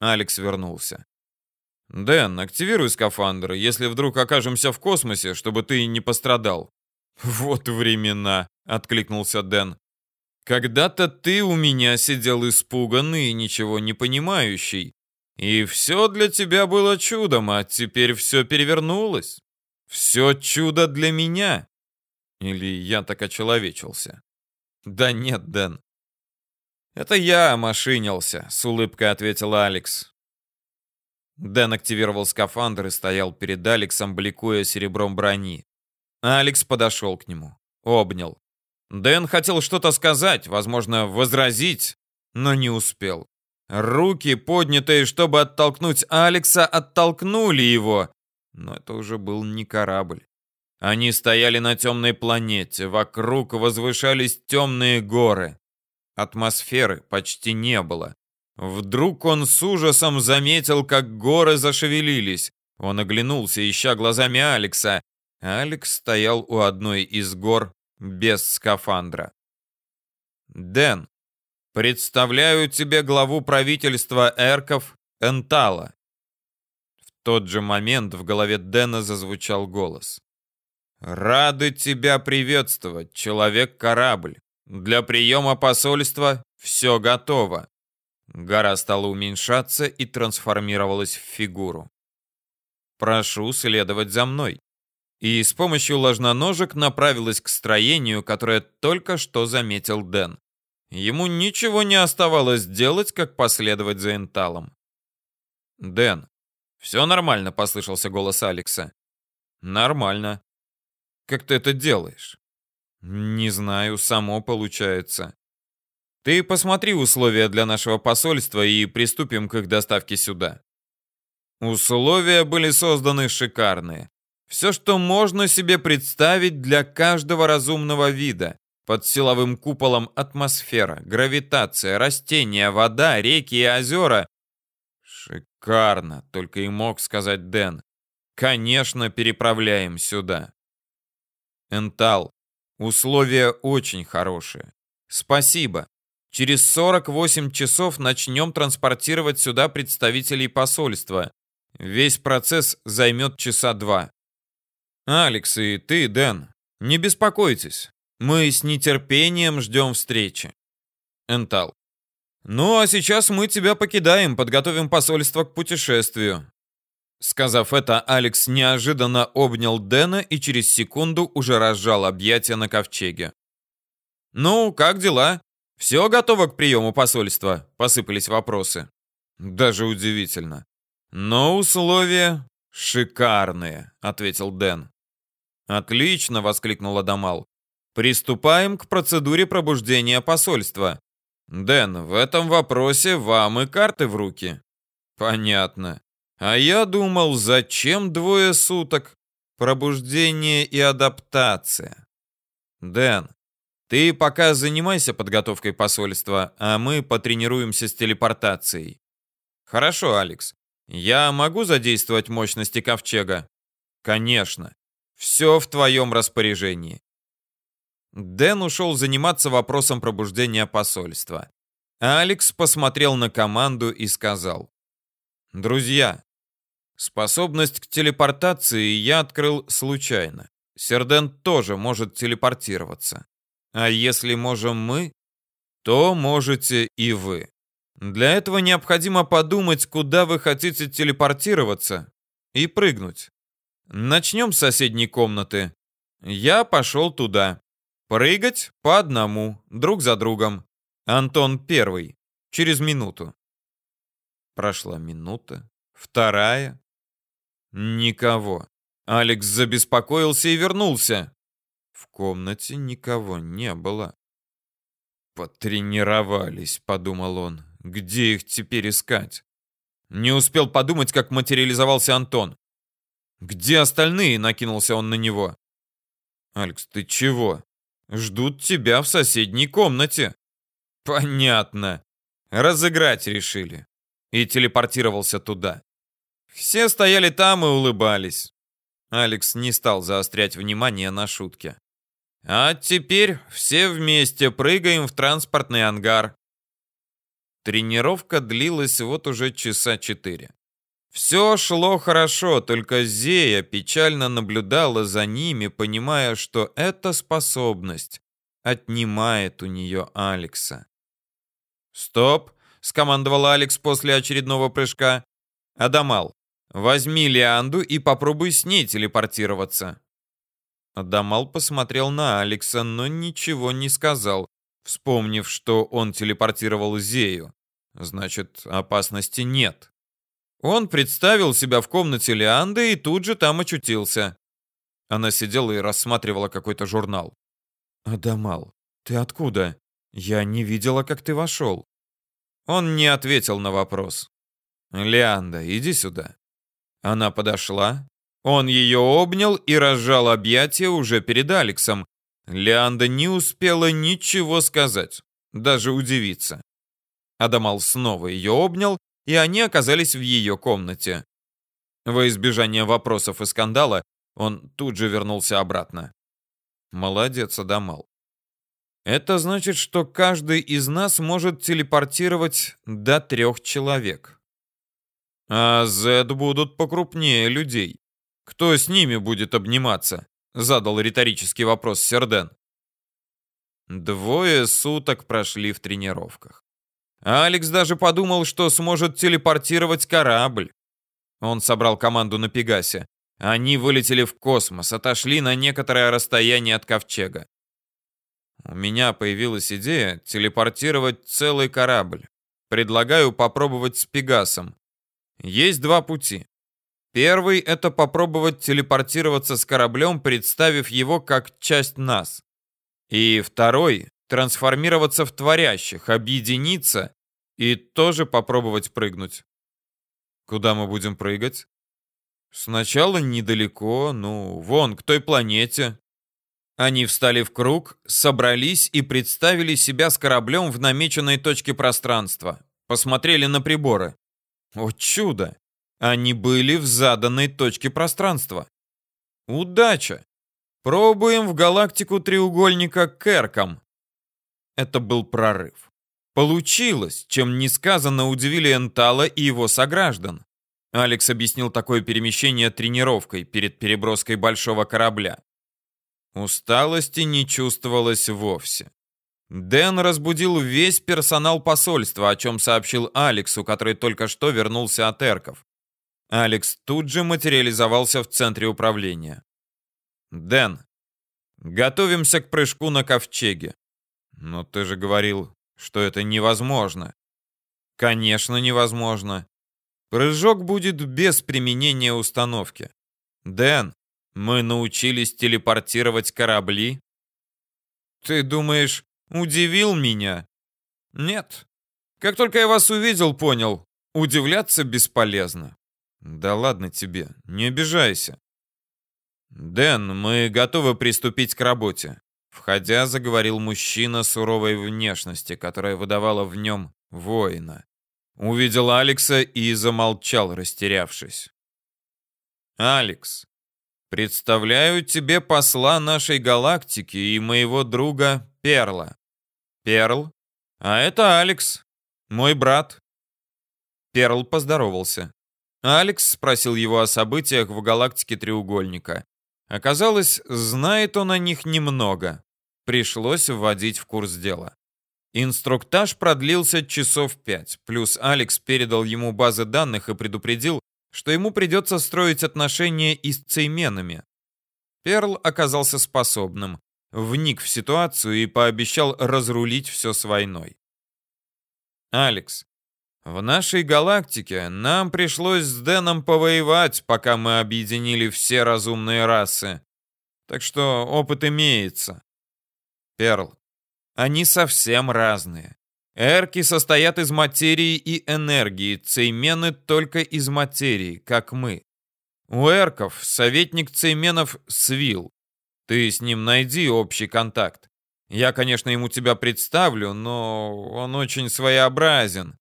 Алекс вернулся. «Дэн, активируй скафандр, если вдруг окажемся в космосе, чтобы ты не пострадал». «Вот времена», — откликнулся Дэн. «Когда-то ты у меня сидел испуганный и ничего не понимающий. И все для тебя было чудом, а теперь все перевернулось. Все чудо для меня. Или я так очеловечился?» «Да нет, Дэн». «Это я омашинился», — с улыбкой ответил Алекс. Дэн активировал скафандр и стоял перед Алексом, бликуя серебром брони. Алекс подошел к нему, обнял. Дэн хотел что-то сказать, возможно, возразить, но не успел. Руки, поднятые, чтобы оттолкнуть Алекса, оттолкнули его. Но это уже был не корабль. Они стояли на темной планете, вокруг возвышались темные горы. Атмосферы почти не было. Вдруг он с ужасом заметил, как горы зашевелились. Он оглянулся, ища глазами Алекса. Алекс стоял у одной из гор без скафандра. «Дэн, представляю тебе главу правительства Эрков Энтала». В тот же момент в голове Дэна зазвучал голос. «Рады тебя приветствовать, человек-корабль. Для приема посольства все готово. Гора стала уменьшаться и трансформировалась в фигуру. «Прошу следовать за мной». И с помощью ложноножек направилась к строению, которое только что заметил Дэн. Ему ничего не оставалось делать, как последовать за Энталом. «Дэн, все нормально», — послышался голос Алекса. «Нормально. Как ты это делаешь?» «Не знаю, само получается. Ты посмотри условия для нашего посольства и приступим к их доставке сюда. Условия были созданы шикарные. Все, что можно себе представить для каждого разумного вида. Под силовым куполом атмосфера, гравитация, растения, вода, реки и озера. Шикарно, только и мог сказать Дэн. Конечно, переправляем сюда. Энтал, условия очень хорошие. Спасибо. Через 48 часов начнем транспортировать сюда представителей посольства. Весь процесс займет часа два. Алекс и ты, Дэн, не беспокойтесь. Мы с нетерпением ждем встречи. Энтал. Ну, а сейчас мы тебя покидаем, подготовим посольство к путешествию. Сказав это, Алекс неожиданно обнял Дэна и через секунду уже разжал объятия на ковчеге. «Ну, как дела?» «Все готово к приему посольства?» — посыпались вопросы. «Даже удивительно. Но условия шикарные», — ответил Дэн. «Отлично!» — воскликнул Адамал. «Приступаем к процедуре пробуждения посольства. Дэн, в этом вопросе вам и карты в руки. Понятно. А я думал, зачем двое суток? Пробуждение и адаптация. Дэн, ты пока занимайся подготовкой посольства, а мы потренируемся с телепортацией. Хорошо, Алекс. Я могу задействовать мощности ковчега? Конечно. Все в твоем распоряжении. Дэн ушел заниматься вопросом пробуждения посольства. Алекс посмотрел на команду и сказал. «Друзья, способность к телепортации я открыл случайно. Серден тоже может телепортироваться. А если можем мы, то можете и вы. Для этого необходимо подумать, куда вы хотите телепортироваться и прыгнуть. Начнем с соседней комнаты. Я пошел туда. Прыгать по одному, друг за другом. Антон первый. Через минуту. Прошла минута, вторая. Никого. Алекс забеспокоился и вернулся. В комнате никого не было. «Потренировались», — подумал он. «Где их теперь искать?» Не успел подумать, как материализовался Антон. «Где остальные?» — накинулся он на него. «Алекс, ты чего? Ждут тебя в соседней комнате». «Понятно. Разыграть решили». И телепортировался туда. Все стояли там и улыбались. Алекс не стал заострять внимание на шутке. А теперь все вместе прыгаем в транспортный ангар. Тренировка длилась вот уже часа четыре. Все шло хорошо, только Зея печально наблюдала за ними, понимая, что эта способность отнимает у нее Алекса. «Стоп!» — скомандовал Алекс после очередного прыжка. «Адамал, Возьми Лианду и попробуй с ней телепортироваться. Адамал посмотрел на Алекса, но ничего не сказал, вспомнив, что он телепортировал Зею. Значит, опасности нет. Он представил себя в комнате Лианды и тут же там очутился. Она сидела и рассматривала какой-то журнал. «Адамал, ты откуда? Я не видела, как ты вошел». Он не ответил на вопрос. «Лианда, иди сюда». Она подошла. Он ее обнял и разжал объятия уже перед Алексом. Леанда не успела ничего сказать, даже удивиться. Адамал снова ее обнял, и они оказались в ее комнате. Во избежание вопросов и скандала, он тут же вернулся обратно. Молодец, Адамал. Это значит, что каждый из нас может телепортировать до трех человек. А Z будут покрупнее людей. Кто с ними будет обниматься? Задал риторический вопрос Серден. Двое суток прошли в тренировках. Алекс даже подумал, что сможет телепортировать корабль. Он собрал команду на Пегасе. Они вылетели в космос, отошли на некоторое расстояние от ковчега. У меня появилась идея телепортировать целый корабль. Предлагаю попробовать с Пегасом. Есть два пути. Первый — это попробовать телепортироваться с кораблем, представив его как часть нас. И второй — трансформироваться в творящих, объединиться и тоже попробовать прыгнуть. Куда мы будем прыгать? Сначала недалеко, ну, вон, к той планете. Они встали в круг, собрались и представили себя с кораблем в намеченной точке пространства. Посмотрели на приборы. О чудо! Они были в заданной точке пространства. Удача! Пробуем в галактику треугольника Керком. Это был прорыв. Получилось, чем несказанно удивили Энтала и его сограждан. Алекс объяснил такое перемещение тренировкой перед переброской большого корабля. Усталости не чувствовалось вовсе. Дэн разбудил весь персонал посольства, о чем сообщил Алексу, который только что вернулся от Эрков. Алекс тут же материализовался в центре управления. «Дэн, готовимся к прыжку на ковчеге». «Но ты же говорил, что это невозможно». «Конечно, невозможно. Прыжок будет без применения установки. Дэн, мы научились телепортировать корабли». «Ты думаешь, Удивил меня. Нет. Как только я вас увидел, понял, удивляться бесполезно. Да ладно тебе, не обижайся. Дэн, мы готовы приступить к работе. Входя, заговорил мужчина суровой внешности, которая выдавала в нем воина. Увидел Алекса и замолчал, растерявшись. «Алекс, представляю тебе посла нашей галактики и моего друга Перла. Перл, а это Алекс, мой брат». Перл поздоровался. Алекс спросил его о событиях в галактике Треугольника. Оказалось, знает он о них немного. Пришлось вводить в курс дела. Инструктаж продлился часов пять, плюс Алекс передал ему базы данных и предупредил, что ему придется строить отношения и с цейменами. Перл оказался способным, вник в ситуацию и пообещал разрулить все с войной. «Алекс, в нашей галактике нам пришлось с Дэном повоевать, пока мы объединили все разумные расы. Так что опыт имеется. Перл, они совсем разные. Эрки состоят из материи и энергии, цеймены только из материи, как мы. У эрков советник цейменов Свил. Ты с ним найди общий контакт. Я, конечно, ему тебя представлю, но он очень своеобразен.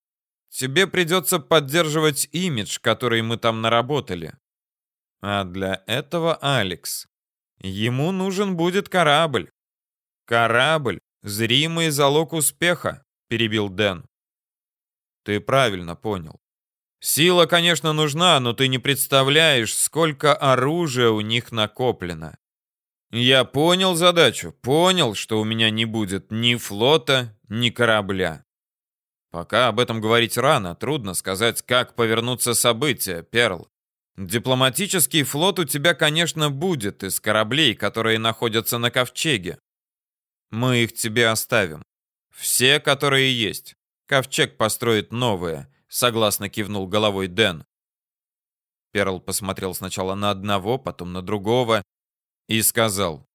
Тебе придется поддерживать имидж, который мы там наработали. А для этого, Алекс, ему нужен будет корабль. Корабль — зримый залог успеха, перебил Дэн. Ты правильно понял. Сила, конечно, нужна, но ты не представляешь, сколько оружия у них накоплено. Я понял задачу, понял, что у меня не будет ни флота, ни корабля. Пока об этом говорить рано, трудно сказать, как повернутся события, Перл. Дипломатический флот у тебя, конечно, будет из кораблей, которые находятся на ковчеге. Мы их тебе оставим. Все, которые есть. Ковчег построит новые, согласно кивнул головой Дэн. Перл посмотрел сначала на одного, потом на другого и сказал: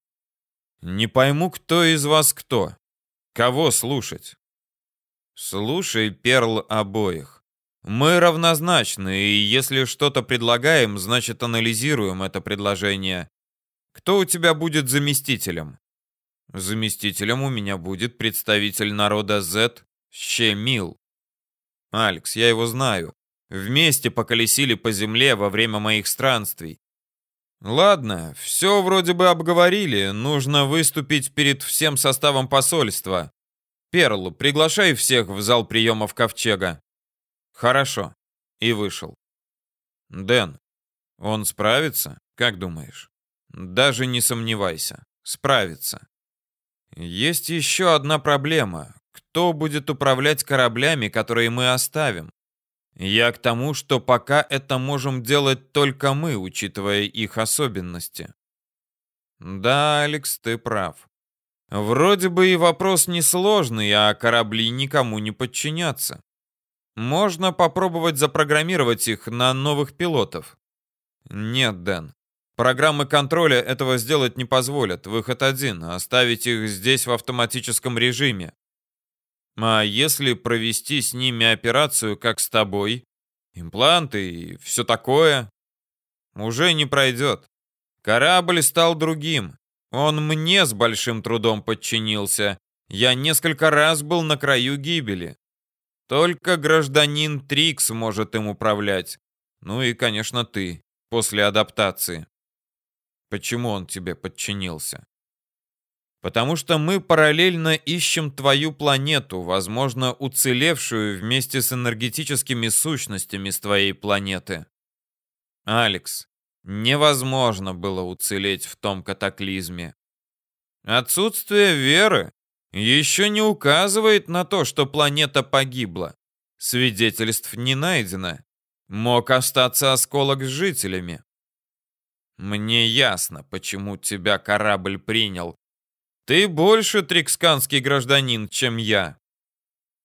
"Не пойму, кто из вас кто. Кого слушать?" Слушай, Перл, обоих. Мы равнозначны, и если что-то предлагаем, значит анализируем это предложение. Кто у тебя будет заместителем? Заместителем у меня будет представитель народа Z, Щемил. Алекс, я его знаю. Вместе поколесили по земле во время моих странствий. Ладно, все вроде бы обговорили, нужно выступить перед всем составом посольства. Перл, приглашай всех в зал приемов Ковчега. Хорошо. И вышел. Дэн, он справится, как думаешь? Даже не сомневайся, справится. Есть еще одна проблема. Кто будет управлять кораблями, которые мы оставим? Я к тому, что пока это можем делать только мы, учитывая их особенности. Да, Алекс, ты прав. Вроде бы и вопрос несложный, а корабли никому не подчинятся. Можно попробовать запрограммировать их на новых пилотов. Нет, Дэн. Программы контроля этого сделать не позволят. Выход один — оставить их здесь в автоматическом режиме. А если провести с ними операцию, как с тобой, импланты и все такое, уже не пройдет. Корабль стал другим. Он мне с большим трудом подчинился. Я несколько раз был на краю гибели. Только гражданин Трикс может им управлять. Ну и, конечно, ты, после адаптации. Почему он тебе подчинился? Потому что мы параллельно ищем твою планету, возможно, уцелевшую вместе с энергетическими сущностями с твоей планеты. Алекс, невозможно было уцелеть в том катаклизме. Отсутствие веры еще не указывает на то, что планета погибла. Свидетельств не найдено. Мог остаться осколок с жителями. Мне ясно, почему тебя корабль принял. Ты больше триксканский гражданин, чем я.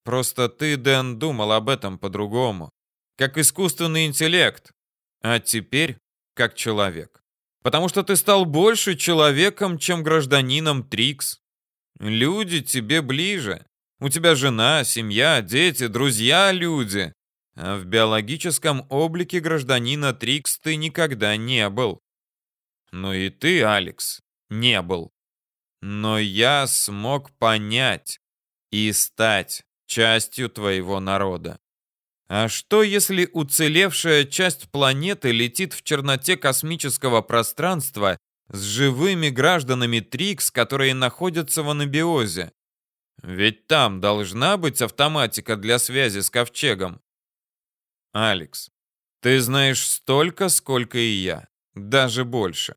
Просто ты, Дэн, думал об этом по-другому. Как искусственный интеллект. А теперь как человек. Потому что ты стал больше человеком, чем гражданином Трикс. Люди тебе ближе. У тебя жена, семья, дети, друзья, люди. А в биологическом облике гражданина Трикс ты никогда не был. Ну и ты, Алекс, не был. Но я смог понять и стать частью твоего народа. А что, если уцелевшая часть планеты летит в черноте космического пространства с живыми гражданами Трикс, которые находятся в анабиозе? Ведь там должна быть автоматика для связи с ковчегом. Алекс, ты знаешь столько, сколько и я, даже больше.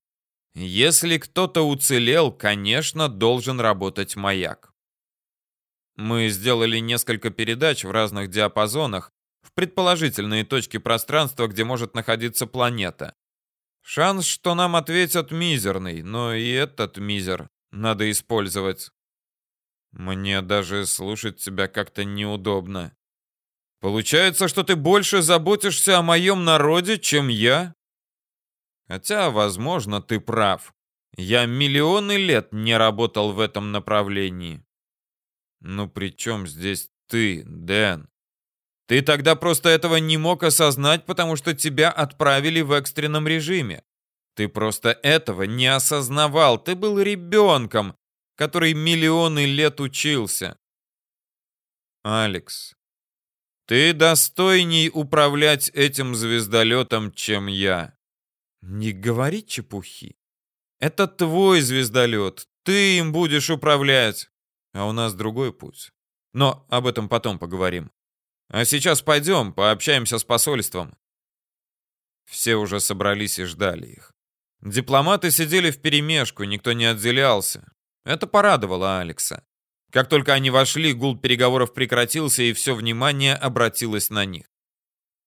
Если кто-то уцелел, конечно, должен работать маяк. Мы сделали несколько передач в разных диапазонах, в предположительные точки пространства, где может находиться планета. Шанс, что нам ответят, мизерный, но и этот мизер надо использовать. Мне даже слушать тебя как-то неудобно. Получается, что ты больше заботишься о моем народе, чем я? Хотя, возможно, ты прав. Я миллионы лет не работал в этом направлении. Ну при чем здесь ты, Дэн? Ты тогда просто этого не мог осознать, потому что тебя отправили в экстренном режиме. Ты просто этого не осознавал. Ты был ребенком, который миллионы лет учился. Алекс, ты достойней управлять этим звездолетом, чем я. Не говори чепухи. Это твой звездолет. Ты им будешь управлять. А у нас другой путь. Но об этом потом поговорим. А сейчас пойдем, пообщаемся с посольством. Все уже собрались и ждали их. Дипломаты сидели вперемешку, никто не отделялся. Это порадовало Алекса. Как только они вошли, гул переговоров прекратился, и все внимание обратилось на них.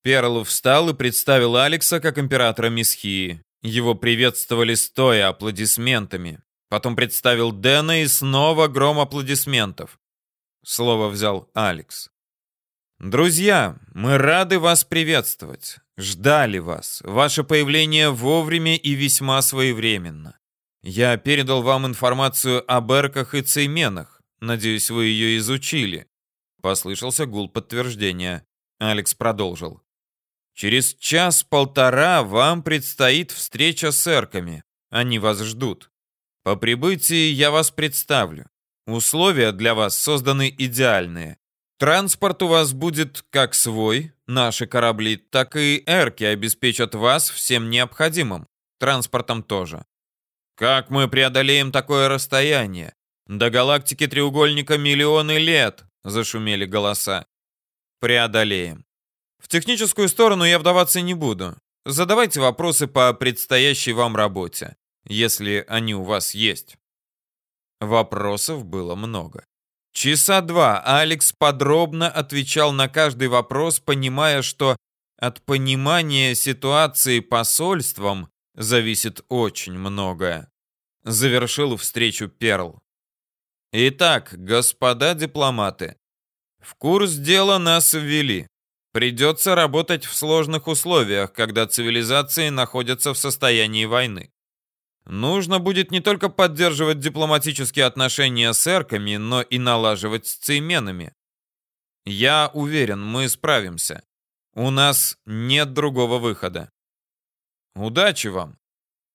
Перл встал и представил Алекса как императора Месхии. Его приветствовали стоя аплодисментами. Потом представил Дэна и снова гром аплодисментов. Слово взял Алекс. «Друзья, мы рады вас приветствовать. Ждали вас. Ваше появление вовремя и весьма своевременно. Я передал вам информацию о Берках и Цейменах. Надеюсь, вы ее изучили». Послышался гул подтверждения. Алекс продолжил. «Через час-полтора вам предстоит встреча с эрками. Они вас ждут. По прибытии я вас представлю. Условия для вас созданы идеальные. Транспорт у вас будет как свой, наши корабли, так и эрки обеспечат вас всем необходимым. Транспортом тоже. Как мы преодолеем такое расстояние? До галактики треугольника миллионы лет, зашумели голоса. Преодолеем. В техническую сторону я вдаваться не буду. Задавайте вопросы по предстоящей вам работе, если они у вас есть. Вопросов было много. Часа два Алекс подробно отвечал на каждый вопрос, понимая, что от понимания ситуации посольством зависит очень многое. Завершил встречу Перл. Итак, господа дипломаты, в курс дела нас ввели. Придется работать в сложных условиях, когда цивилизации находятся в состоянии войны. Нужно будет не только поддерживать дипломатические отношения с эрками, но и налаживать с цейменами. Я уверен, мы справимся. У нас нет другого выхода. Удачи вам.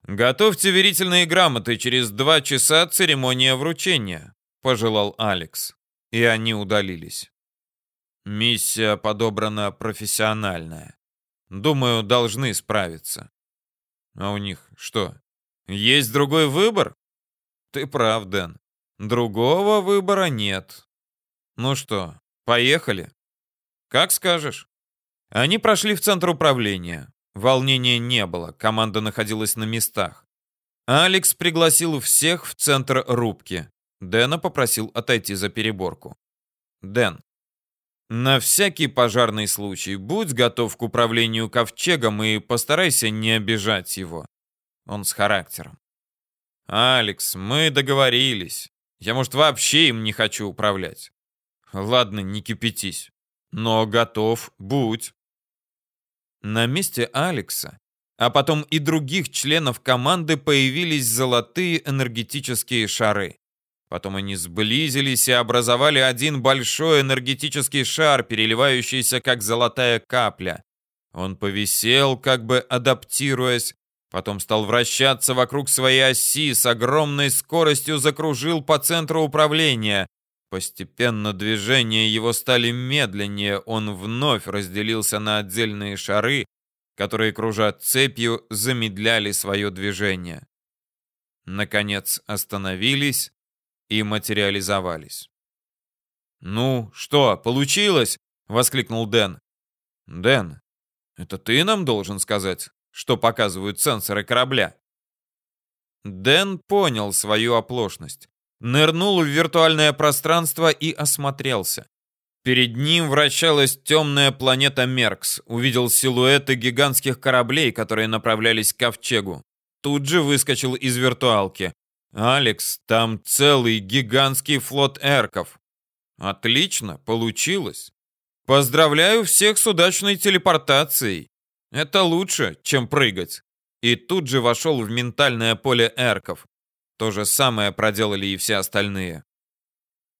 Готовьте верительные грамоты, через два часа церемония вручения, пожелал Алекс. И они удалились. Миссия подобрана профессиональная. Думаю, должны справиться. А у них что, есть другой выбор? Ты прав, Дэн. Другого выбора нет. Ну что, поехали? Как скажешь. Они прошли в центр управления. Волнения не было, команда находилась на местах. Алекс пригласил всех в центр рубки. Дэна попросил отойти за переборку. Дэн, на всякий пожарный случай будь готов к управлению ковчегом и постарайся не обижать его. Он с характером. «Алекс, мы договорились. Я, может, вообще им не хочу управлять. Ладно, не кипятись. Но готов будь». На месте Алекса, а потом и других членов команды появились золотые энергетические шары. Потом они сблизились и образовали один большой энергетический шар, переливающийся как золотая капля. Он повисел, как бы адаптируясь, потом стал вращаться вокруг своей оси, с огромной скоростью закружил по центру управления. Постепенно движения его стали медленнее, он вновь разделился на отдельные шары, которые, кружат цепью, замедляли свое движение. Наконец остановились и материализовались. «Ну, что, получилось?» — воскликнул Дэн. «Дэн, это ты нам должен сказать, что показывают сенсоры корабля?» Дэн понял свою оплошность, нырнул в виртуальное пространство и осмотрелся. Перед ним вращалась темная планета Меркс, увидел силуэты гигантских кораблей, которые направлялись к ковчегу. Тут же выскочил из виртуалки. Алекс, там целый гигантский флот эрков. Отлично, получилось. Поздравляю всех с удачной телепортацией. Это лучше, чем прыгать. И тут же вошел в ментальное поле эрков. То же самое проделали и все остальные.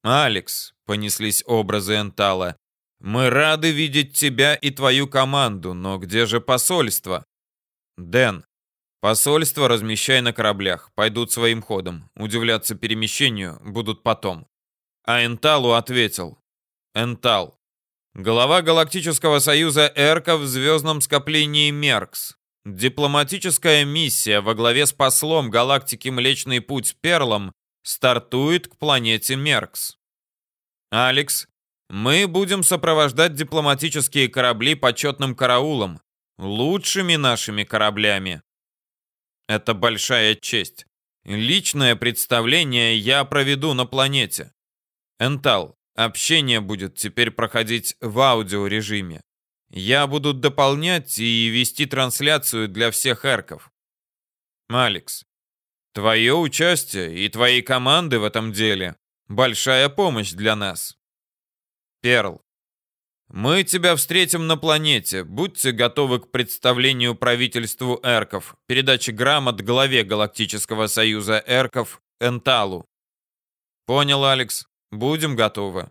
«Алекс», — понеслись образы Энтала, — «мы рады видеть тебя и твою команду, но где же посольство?» «Дэн, Посольство размещай на кораблях, пойдут своим ходом. Удивляться перемещению будут потом. А Энталу ответил. Энтал. Глава Галактического Союза Эрка в звездном скоплении Меркс. Дипломатическая миссия во главе с послом галактики Млечный Путь Перлом стартует к планете Меркс. Алекс, мы будем сопровождать дипломатические корабли почетным караулом, лучшими нашими кораблями. Это большая честь. Личное представление я проведу на планете. Энтал, общение будет теперь проходить в аудиорежиме. Я буду дополнять и вести трансляцию для всех эрков. Алекс, твое участие и твоей команды в этом деле – большая помощь для нас. Перл, мы тебя встретим на планете. Будьте готовы к представлению правительству Эрков. Передаче грамот главе Галактического Союза Эрков Энталу. Понял, Алекс. Будем готовы.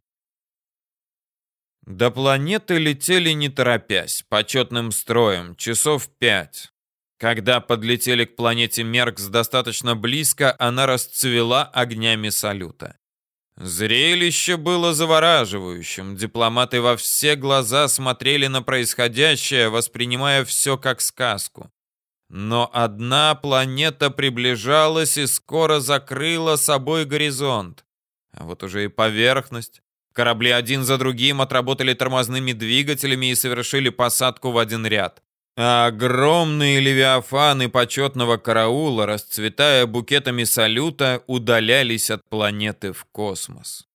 До планеты летели не торопясь, почетным строем, часов пять. Когда подлетели к планете Меркс достаточно близко, она расцвела огнями салюта. Зрелище было завораживающим. Дипломаты во все глаза смотрели на происходящее, воспринимая все как сказку. Но одна планета приближалась и скоро закрыла собой горизонт. А вот уже и поверхность. Корабли один за другим отработали тормозными двигателями и совершили посадку в один ряд а огромные левиафаны почетного караула, расцветая букетами салюта, удалялись от планеты в космос.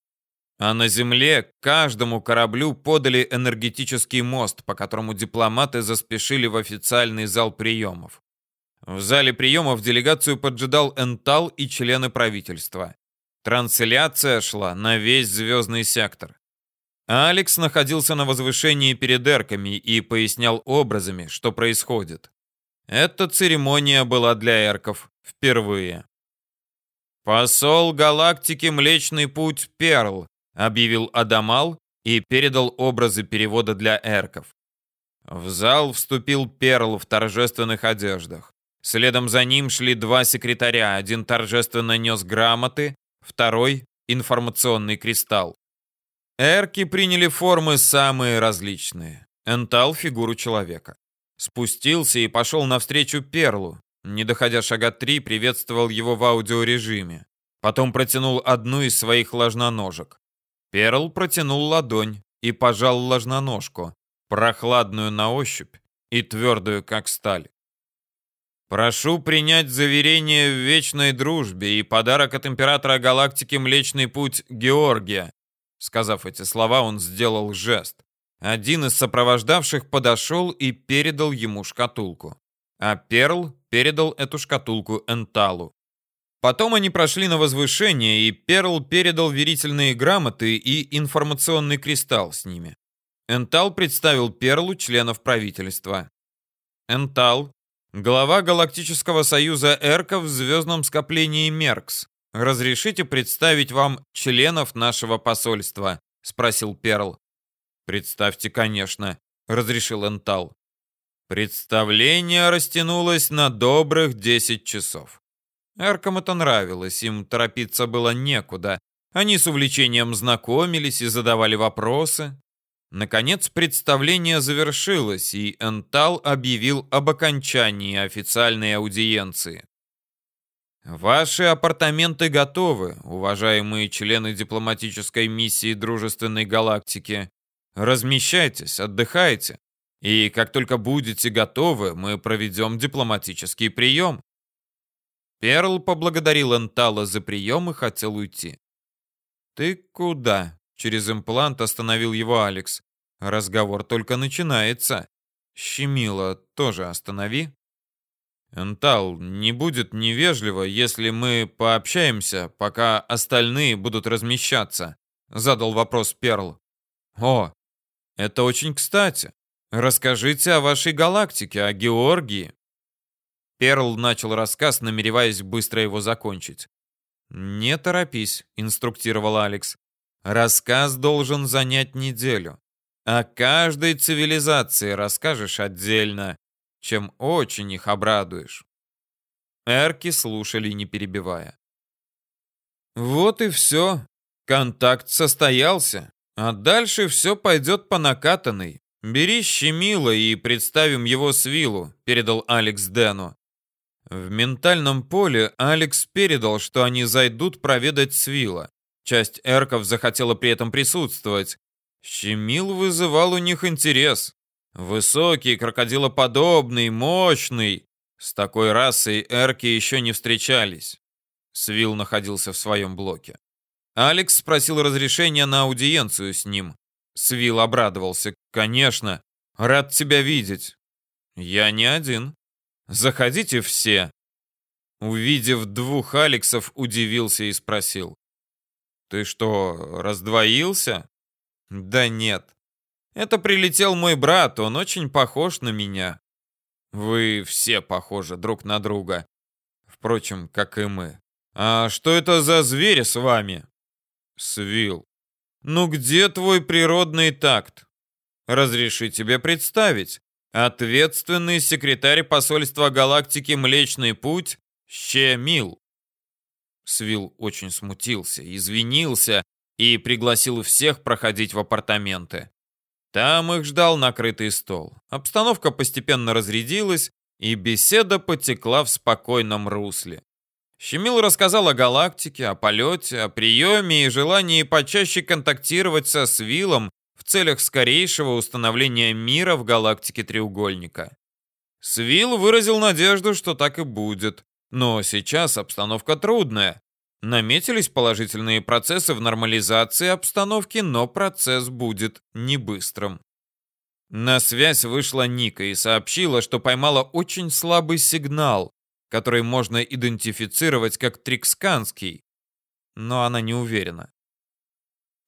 А на Земле каждому кораблю подали энергетический мост, по которому дипломаты заспешили в официальный зал приемов. В зале приемов делегацию поджидал Энтал и члены правительства. Трансляция шла на весь звездный сектор. Алекс находился на возвышении перед эрками и пояснял образами, что происходит. Эта церемония была для эрков впервые. «Посол галактики Млечный Путь Перл», объявил Адамал и передал образы перевода для эрков. В зал вступил Перл в торжественных одеждах. Следом за ним шли два секретаря, один торжественно нес грамоты, второй — информационный кристалл. Эрки приняли формы самые различные. Энтал — фигуру человека. Спустился и пошел навстречу Перлу. Не доходя шага три, приветствовал его в аудиорежиме. Потом протянул одну из своих ложноножек. Перл протянул ладонь и пожал ложноножку, прохладную на ощупь и твердую, как сталь. «Прошу принять заверение в вечной дружбе и подарок от императора галактики Млечный Путь Георгия, Сказав эти слова, он сделал жест. Один из сопровождавших подошел и передал ему шкатулку. А Перл передал эту шкатулку Энталу. Потом они прошли на возвышение, и Перл передал верительные грамоты и информационный кристалл с ними. Энтал представил Перлу членов правительства. Энтал, глава Галактического союза Эрка в звездном скоплении Меркс, разрешите представить вам членов нашего посольства?» — спросил Перл. «Представьте, конечно», — разрешил Энтал. Представление растянулось на добрых 10 часов. Эркам это нравилось, им торопиться было некуда. Они с увлечением знакомились и задавали вопросы. Наконец представление завершилось, и Энтал объявил об окончании официальной аудиенции. Ваши апартаменты готовы, уважаемые члены дипломатической миссии Дружественной Галактики. Размещайтесь, отдыхайте. И как только будете готовы, мы проведем дипломатический прием. Перл поблагодарил Энтала за прием и хотел уйти. «Ты куда?» — через имплант остановил его Алекс. «Разговор только начинается. Щемила тоже останови». «Энтал, не будет невежливо, если мы пообщаемся, пока остальные будут размещаться», — задал вопрос Перл. «О, это очень кстати. Расскажите о вашей галактике, о Георгии». Перл начал рассказ, намереваясь быстро его закончить. «Не торопись», — инструктировал Алекс. «Рассказ должен занять неделю. О каждой цивилизации расскажешь отдельно чем очень их обрадуешь. Эрки слушали, не перебивая. Вот и все. Контакт состоялся. А дальше все пойдет по накатанной. Бери Щемила и представим его Свилу, передал Алекс Дэну. В ментальном поле Алекс передал, что они зайдут проведать Свила. Часть эрков захотела при этом присутствовать. Щемил вызывал у них интерес. Высокий, крокодилоподобный, мощный. С такой расой эрки еще не встречались. Свил находился в своем блоке. Алекс спросил разрешения на аудиенцию с ним. Свил обрадовался. «Конечно. Рад тебя видеть». «Я не один. Заходите все». Увидев двух Алексов, удивился и спросил. «Ты что, раздвоился?» «Да нет. Это прилетел мой брат, он очень похож на меня. Вы все похожи друг на друга. Впрочем, как и мы. А что это за зверь с вами? Свил. Ну где твой природный такт? Разреши тебе представить. Ответственный секретарь посольства галактики Млечный Путь Щемил. Свил очень смутился, извинился и пригласил всех проходить в апартаменты. Там их ждал накрытый стол. Обстановка постепенно разрядилась, и беседа потекла в спокойном русле. Щемил рассказал о галактике, о полете, о приеме и желании почаще контактировать со Свилом в целях скорейшего установления мира в галактике треугольника. Свил выразил надежду, что так и будет. Но сейчас обстановка трудная. Наметились положительные процессы в нормализации обстановки, но процесс будет не быстрым. На связь вышла Ника и сообщила, что поймала очень слабый сигнал, который можно идентифицировать как триксканский, но она не уверена.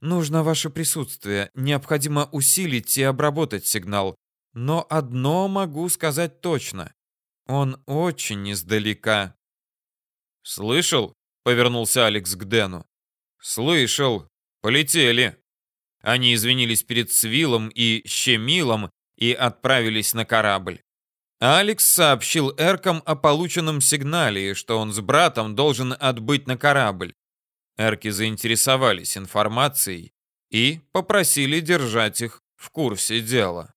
Нужно ваше присутствие. Необходимо усилить и обработать сигнал. Но одно могу сказать точно. Он очень издалека. Слышал? Повернулся Алекс к Дэну. Слышал. Полетели. Они извинились перед Свилом и Щемилом и отправились на корабль. Алекс сообщил Эркам о полученном сигнале, что он с братом должен отбыть на корабль. Эрки заинтересовались информацией и попросили держать их в курсе дела.